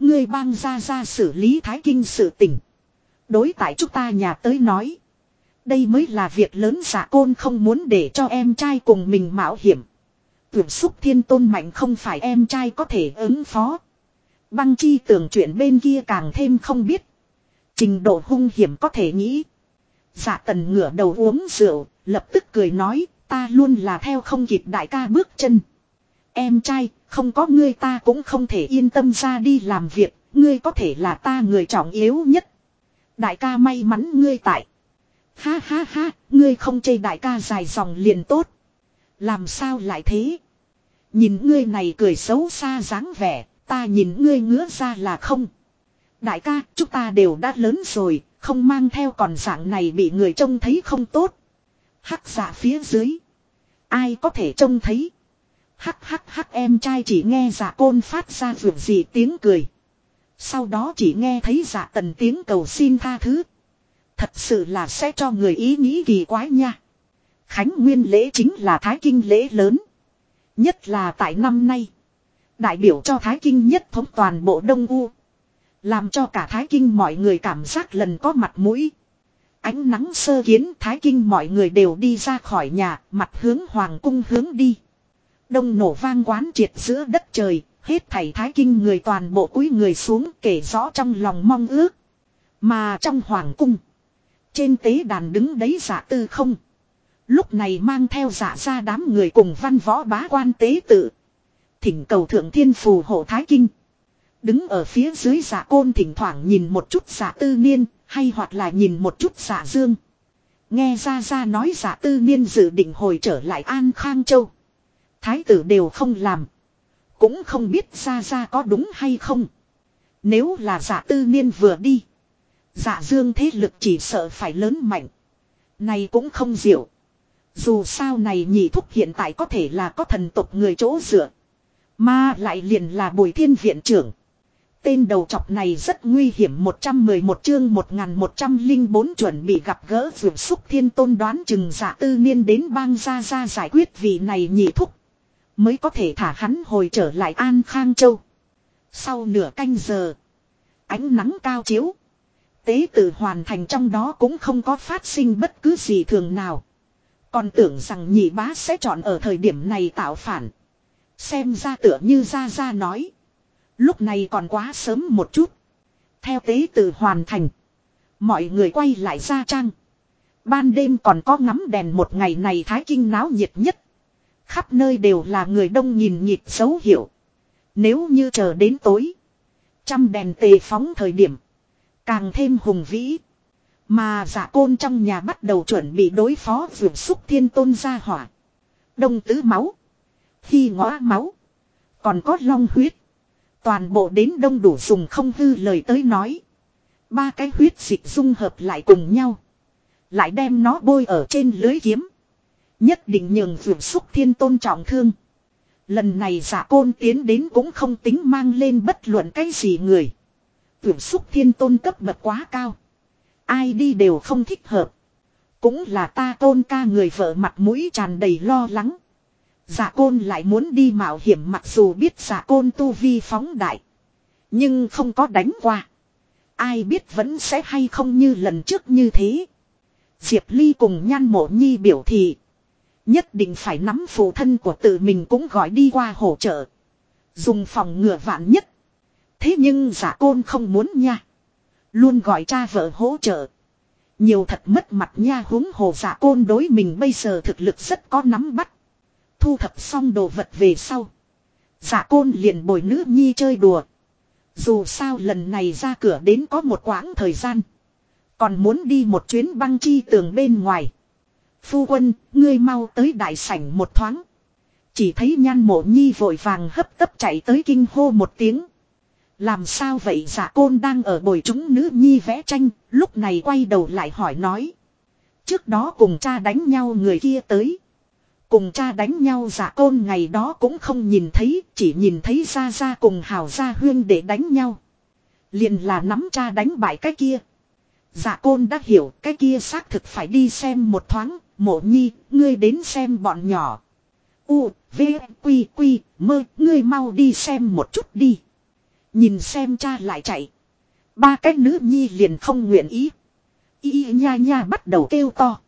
Ngươi bang ra ra xử lý thái kinh sự tình. Đối tại chúng ta nhà tới nói. Đây mới là việc lớn dạ côn không muốn để cho em trai cùng mình mạo hiểm. Tưởng xúc thiên tôn mạnh không phải em trai có thể ứng phó. Băng chi tưởng chuyện bên kia càng thêm không biết. Trình độ hung hiểm có thể nghĩ. giả tần ngửa đầu uống rượu, lập tức cười nói, ta luôn là theo không kịp đại ca bước chân. Em trai, không có ngươi ta cũng không thể yên tâm ra đi làm việc, ngươi có thể là ta người trọng yếu nhất. Đại ca may mắn ngươi tại. Ha ha ha, ngươi không chê đại ca dài dòng liền tốt. Làm sao lại thế? Nhìn ngươi này cười xấu xa dáng vẻ, Ta nhìn ngươi ngứa ra là không. Đại ca, chúng ta đều đã lớn rồi, không mang theo còn dạng này bị người trông thấy không tốt. Hắc giả phía dưới. Ai có thể trông thấy. Hắc hắc hắc em trai chỉ nghe giả côn phát ra vượt gì tiếng cười. Sau đó chỉ nghe thấy giả tần tiếng cầu xin tha thứ. Thật sự là sẽ cho người ý nghĩ kỳ quái nha. Khánh Nguyên lễ chính là Thái Kinh lễ lớn. Nhất là tại năm nay. Đại biểu cho Thái Kinh nhất thống toàn bộ Đông U. Làm cho cả Thái Kinh mọi người cảm giác lần có mặt mũi. Ánh nắng sơ kiến Thái Kinh mọi người đều đi ra khỏi nhà, mặt hướng Hoàng cung hướng đi. Đông nổ vang quán triệt giữa đất trời, hết thảy Thái Kinh người toàn bộ cúi người xuống kể rõ trong lòng mong ước. Mà trong Hoàng cung, trên tế đàn đứng đấy giả tư không. Lúc này mang theo giả ra đám người cùng văn võ bá quan tế tự thỉnh cầu thượng thiên phù hộ thái kinh. Đứng ở phía dưới giả côn thỉnh thoảng nhìn một chút giả tư niên, hay hoặc là nhìn một chút giả dương. Nghe ra ra nói giả tư niên dự định hồi trở lại An Khang Châu. Thái tử đều không làm. Cũng không biết ra ra có đúng hay không. Nếu là giả tư niên vừa đi. Giả dương thế lực chỉ sợ phải lớn mạnh. Này cũng không diệu. Dù sao này nhị thúc hiện tại có thể là có thần tục người chỗ dựa. Mà lại liền là bồi thiên viện trưởng. Tên đầu chọc này rất nguy hiểm 111 chương 1104 chuẩn bị gặp gỡ vượt xúc thiên tôn đoán chừng giả tư niên đến bang ra ra giải quyết vị này nhị thúc. Mới có thể thả hắn hồi trở lại An Khang Châu. Sau nửa canh giờ. Ánh nắng cao chiếu. Tế tử hoàn thành trong đó cũng không có phát sinh bất cứ gì thường nào. Còn tưởng rằng nhị bá sẽ chọn ở thời điểm này tạo phản. Xem ra tựa như ra ra nói. Lúc này còn quá sớm một chút. Theo tế tự hoàn thành. Mọi người quay lại ra trang. Ban đêm còn có ngắm đèn một ngày này thái kinh náo nhiệt nhất. Khắp nơi đều là người đông nhìn nhịp dấu hiệu. Nếu như chờ đến tối. Trăm đèn tề phóng thời điểm. Càng thêm hùng vĩ. Mà giả côn trong nhà bắt đầu chuẩn bị đối phó vượt xúc thiên tôn gia hỏa. Đông tứ máu. Khi ngõ máu. Còn có long huyết. Toàn bộ đến đông đủ dùng không hư lời tới nói. Ba cái huyết dịch dung hợp lại cùng nhau. Lại đem nó bôi ở trên lưới kiếm. Nhất định nhường vượt xúc thiên tôn trọng thương. Lần này giả côn tiến đến cũng không tính mang lên bất luận cái gì người. Vượt xúc thiên tôn cấp bậc quá cao. Ai đi đều không thích hợp. Cũng là ta tôn ca người vợ mặt mũi tràn đầy lo lắng. Giả côn lại muốn đi mạo hiểm mặc dù biết giả côn tu vi phóng đại. Nhưng không có đánh qua. Ai biết vẫn sẽ hay không như lần trước như thế. Diệp Ly cùng nhan mộ nhi biểu thị. Nhất định phải nắm phụ thân của tự mình cũng gọi đi qua hỗ trợ. Dùng phòng ngừa vạn nhất. Thế nhưng giả côn không muốn nha. Luôn gọi cha vợ hỗ trợ. Nhiều thật mất mặt nha huống hồ giả côn đối mình bây giờ thực lực rất có nắm bắt. Thu thập xong đồ vật về sau. Dạ côn liền bồi nữ nhi chơi đùa. Dù sao lần này ra cửa đến có một quãng thời gian. Còn muốn đi một chuyến băng chi tường bên ngoài. Phu quân, ngươi mau tới đại sảnh một thoáng. Chỉ thấy nhan mộ nhi vội vàng hấp tấp chạy tới kinh hô một tiếng. Làm sao vậy giả côn đang ở bồi chúng nữ nhi vẽ tranh, lúc này quay đầu lại hỏi nói. Trước đó cùng cha đánh nhau người kia tới. Cùng cha đánh nhau giả côn ngày đó cũng không nhìn thấy, chỉ nhìn thấy ra ra cùng hào gia huyên để đánh nhau. Liền là nắm cha đánh bại cái kia. Giả côn đã hiểu cái kia xác thực phải đi xem một thoáng, mộ nhi, ngươi đến xem bọn nhỏ. U, V, Quy, Quy, mơ, ngươi mau đi xem một chút đi. Nhìn xem cha lại chạy. Ba cái nữ nhi liền không nguyện ý. Y nha nha bắt đầu kêu to.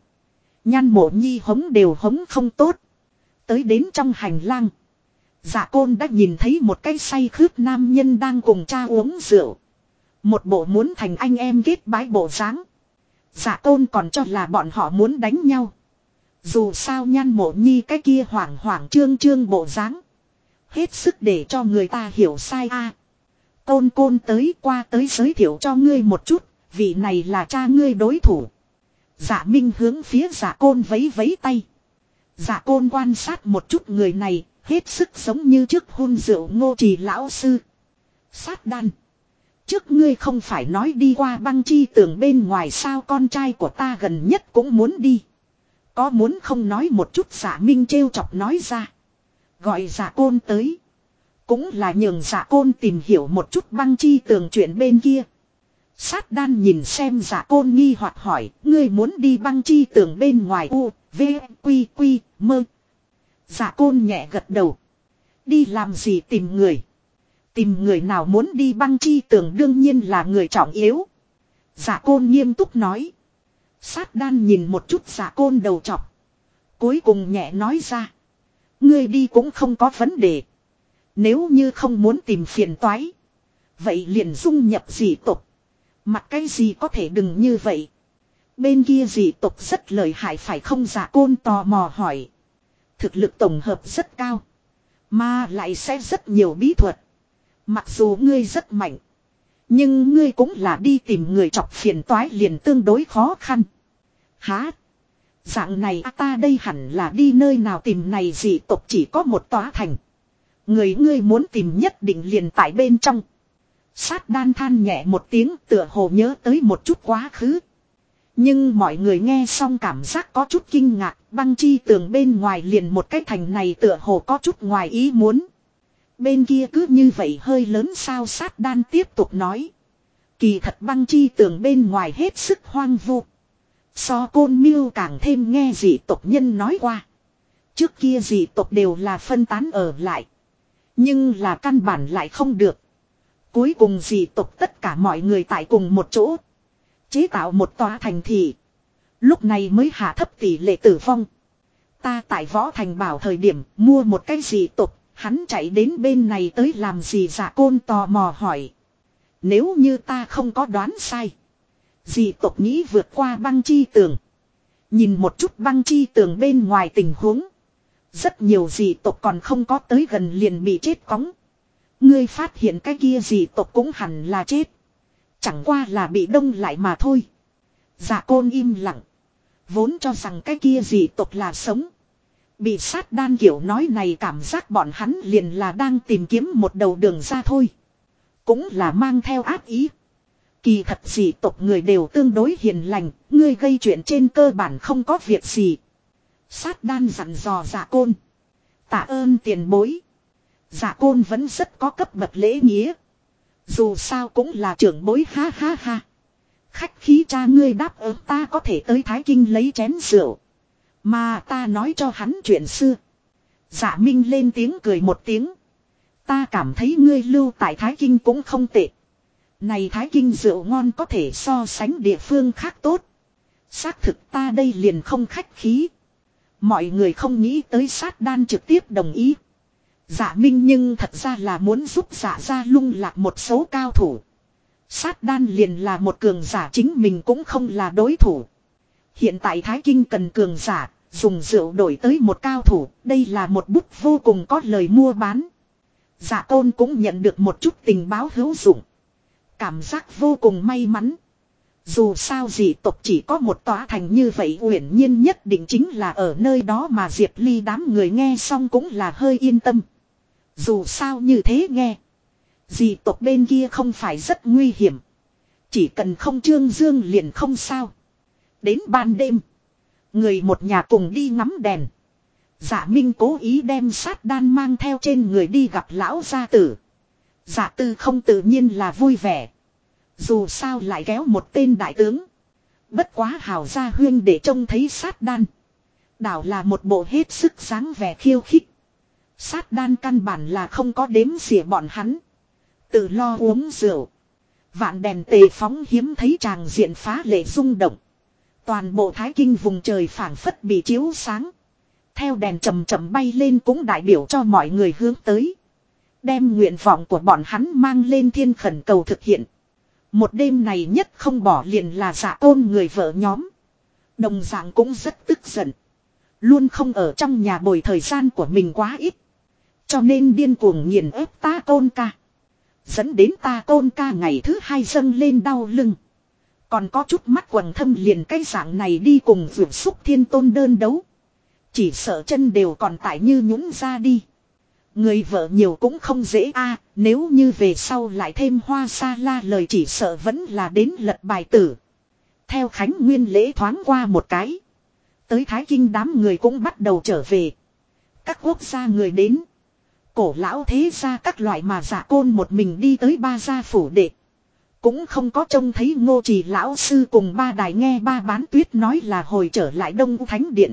Nhan mộ nhi hống đều hống không tốt. Tới đến trong hành lang. Dạ côn đã nhìn thấy một cái say khướp nam nhân đang cùng cha uống rượu. Một bộ muốn thành anh em kết bái bộ dáng. Dạ côn còn cho là bọn họ muốn đánh nhau. Dù sao nhan mộ nhi cái kia hoảng hoảng trương trương bộ dáng Hết sức để cho người ta hiểu sai a Côn côn tới qua tới giới thiệu cho ngươi một chút, vị này là cha ngươi đối thủ. Dạ minh hướng phía Dạ côn vấy vấy tay. Dạ côn quan sát một chút người này, hết sức giống như trước hôn rượu ngô trì lão sư. Sát đan. Trước ngươi không phải nói đi qua băng chi tường bên ngoài sao con trai của ta gần nhất cũng muốn đi. Có muốn không nói một chút giả minh trêu chọc nói ra. Gọi giả côn tới. Cũng là nhường giả côn tìm hiểu một chút băng chi tường chuyện bên kia. Sát đan nhìn xem giả côn nghi hoặc hỏi, ngươi muốn đi băng chi tường bên ngoài u, v, quy, quy, mơ. Giả côn nhẹ gật đầu. Đi làm gì tìm người. Tìm người nào muốn đi băng chi tường đương nhiên là người trọng yếu. Giả côn nghiêm túc nói. Sát đan nhìn một chút giả côn đầu chọc. Cuối cùng nhẹ nói ra. Ngươi đi cũng không có vấn đề. Nếu như không muốn tìm phiền toái. Vậy liền dung nhập dị tục mặt cái gì có thể đừng như vậy. Bên kia dị tục rất lợi hại, phải không giả côn tò mò hỏi. Thực lực tổng hợp rất cao. Mà lại sẽ rất nhiều bí thuật. Mặc dù ngươi rất mạnh. Nhưng ngươi cũng là đi tìm người chọc phiền toái liền tương đối khó khăn. Há? Dạng này ta đây hẳn là đi nơi nào tìm này dị tục chỉ có một tòa thành. Người ngươi muốn tìm nhất định liền tại bên trong. Sát đan than nhẹ một tiếng tựa hồ nhớ tới một chút quá khứ. Nhưng mọi người nghe xong cảm giác có chút kinh ngạc, băng chi tường bên ngoài liền một cái thành này tựa hồ có chút ngoài ý muốn. Bên kia cứ như vậy hơi lớn sao sát đan tiếp tục nói. Kỳ thật băng chi tường bên ngoài hết sức hoang vu. So côn miêu càng thêm nghe dị tộc nhân nói qua. Trước kia dị tộc đều là phân tán ở lại. Nhưng là căn bản lại không được. Cuối cùng dị tộc tất cả mọi người tại cùng một chỗ. Chế tạo một tòa thành thị. Lúc này mới hạ thấp tỷ lệ tử vong. Ta tại võ thành bảo thời điểm mua một cái dị tộc. Hắn chạy đến bên này tới làm gì giả côn tò mò hỏi. Nếu như ta không có đoán sai. Dì tộc nghĩ vượt qua băng chi tường. Nhìn một chút băng chi tường bên ngoài tình huống. Rất nhiều dì tộc còn không có tới gần liền bị chết cóng. Ngươi phát hiện cái kia gì tộc cũng hẳn là chết. Chẳng qua là bị đông lại mà thôi. Dạ côn im lặng. Vốn cho rằng cái kia gì tộc là sống. Bị sát đan kiểu nói này cảm giác bọn hắn liền là đang tìm kiếm một đầu đường ra thôi. Cũng là mang theo ác ý. Kỳ thật gì tộc người đều tương đối hiền lành, ngươi gây chuyện trên cơ bản không có việc gì. Sát đan dặn dò giả côn. Tạ ơn tiền bối dạ côn vẫn rất có cấp bậc lễ nghĩa. Dù sao cũng là trưởng bối, ha ha ha. Khách khí cha ngươi đáp ứng ta có thể tới Thái Kinh lấy chén rượu. Mà ta nói cho hắn chuyện xưa. dạ Minh lên tiếng cười một tiếng. Ta cảm thấy ngươi lưu tại Thái Kinh cũng không tệ. Này Thái Kinh rượu ngon có thể so sánh địa phương khác tốt. Xác thực ta đây liền không khách khí. Mọi người không nghĩ tới sát đan trực tiếp đồng ý. Dạ Minh nhưng thật ra là muốn giúp Dạ ra lung lạc một số cao thủ. Sát đan liền là một cường giả chính mình cũng không là đối thủ. Hiện tại Thái Kinh cần cường giả, dùng rượu đổi tới một cao thủ, đây là một bút vô cùng có lời mua bán. Dạ Côn cũng nhận được một chút tình báo hữu dụng. Cảm giác vô cùng may mắn. Dù sao gì tộc chỉ có một tòa thành như vậy uyển nhiên nhất định chính là ở nơi đó mà Diệp Ly đám người nghe xong cũng là hơi yên tâm. Dù sao như thế nghe. dì tộc bên kia không phải rất nguy hiểm. Chỉ cần không trương dương liền không sao. Đến ban đêm. Người một nhà cùng đi ngắm đèn. Giả Minh cố ý đem sát đan mang theo trên người đi gặp lão gia tử. Giả tư không tự nhiên là vui vẻ. Dù sao lại kéo một tên đại tướng. Bất quá hào gia huyên để trông thấy sát đan. Đảo là một bộ hết sức sáng vẻ khiêu khích. Sát đan căn bản là không có đếm xỉa bọn hắn. Tự lo uống rượu. Vạn đèn tề phóng hiếm thấy tràng diện phá lệ rung động. Toàn bộ thái kinh vùng trời phảng phất bị chiếu sáng. Theo đèn chầm chậm bay lên cũng đại biểu cho mọi người hướng tới. Đem nguyện vọng của bọn hắn mang lên thiên khẩn cầu thực hiện. Một đêm này nhất không bỏ liền là giả tôn người vợ nhóm. Đồng dạng cũng rất tức giận. Luôn không ở trong nhà bồi thời gian của mình quá ít. Cho nên điên cuồng nghiền ép ta tôn ca. Dẫn đến ta tôn ca ngày thứ hai dâng lên đau lưng. Còn có chút mắt quần thâm liền cái dạng này đi cùng vượt xúc thiên tôn đơn đấu. Chỉ sợ chân đều còn tại như nhũng ra đi. Người vợ nhiều cũng không dễ a, nếu như về sau lại thêm hoa sa la lời chỉ sợ vẫn là đến lật bài tử. Theo Khánh Nguyên lễ thoáng qua một cái. Tới Thái Kinh đám người cũng bắt đầu trở về. Các quốc gia người đến. Cổ lão thế ra các loại mà giả côn một mình đi tới ba gia phủ đệ. Cũng không có trông thấy ngô trì lão sư cùng ba đài nghe ba bán tuyết nói là hồi trở lại Đông Thánh Điện.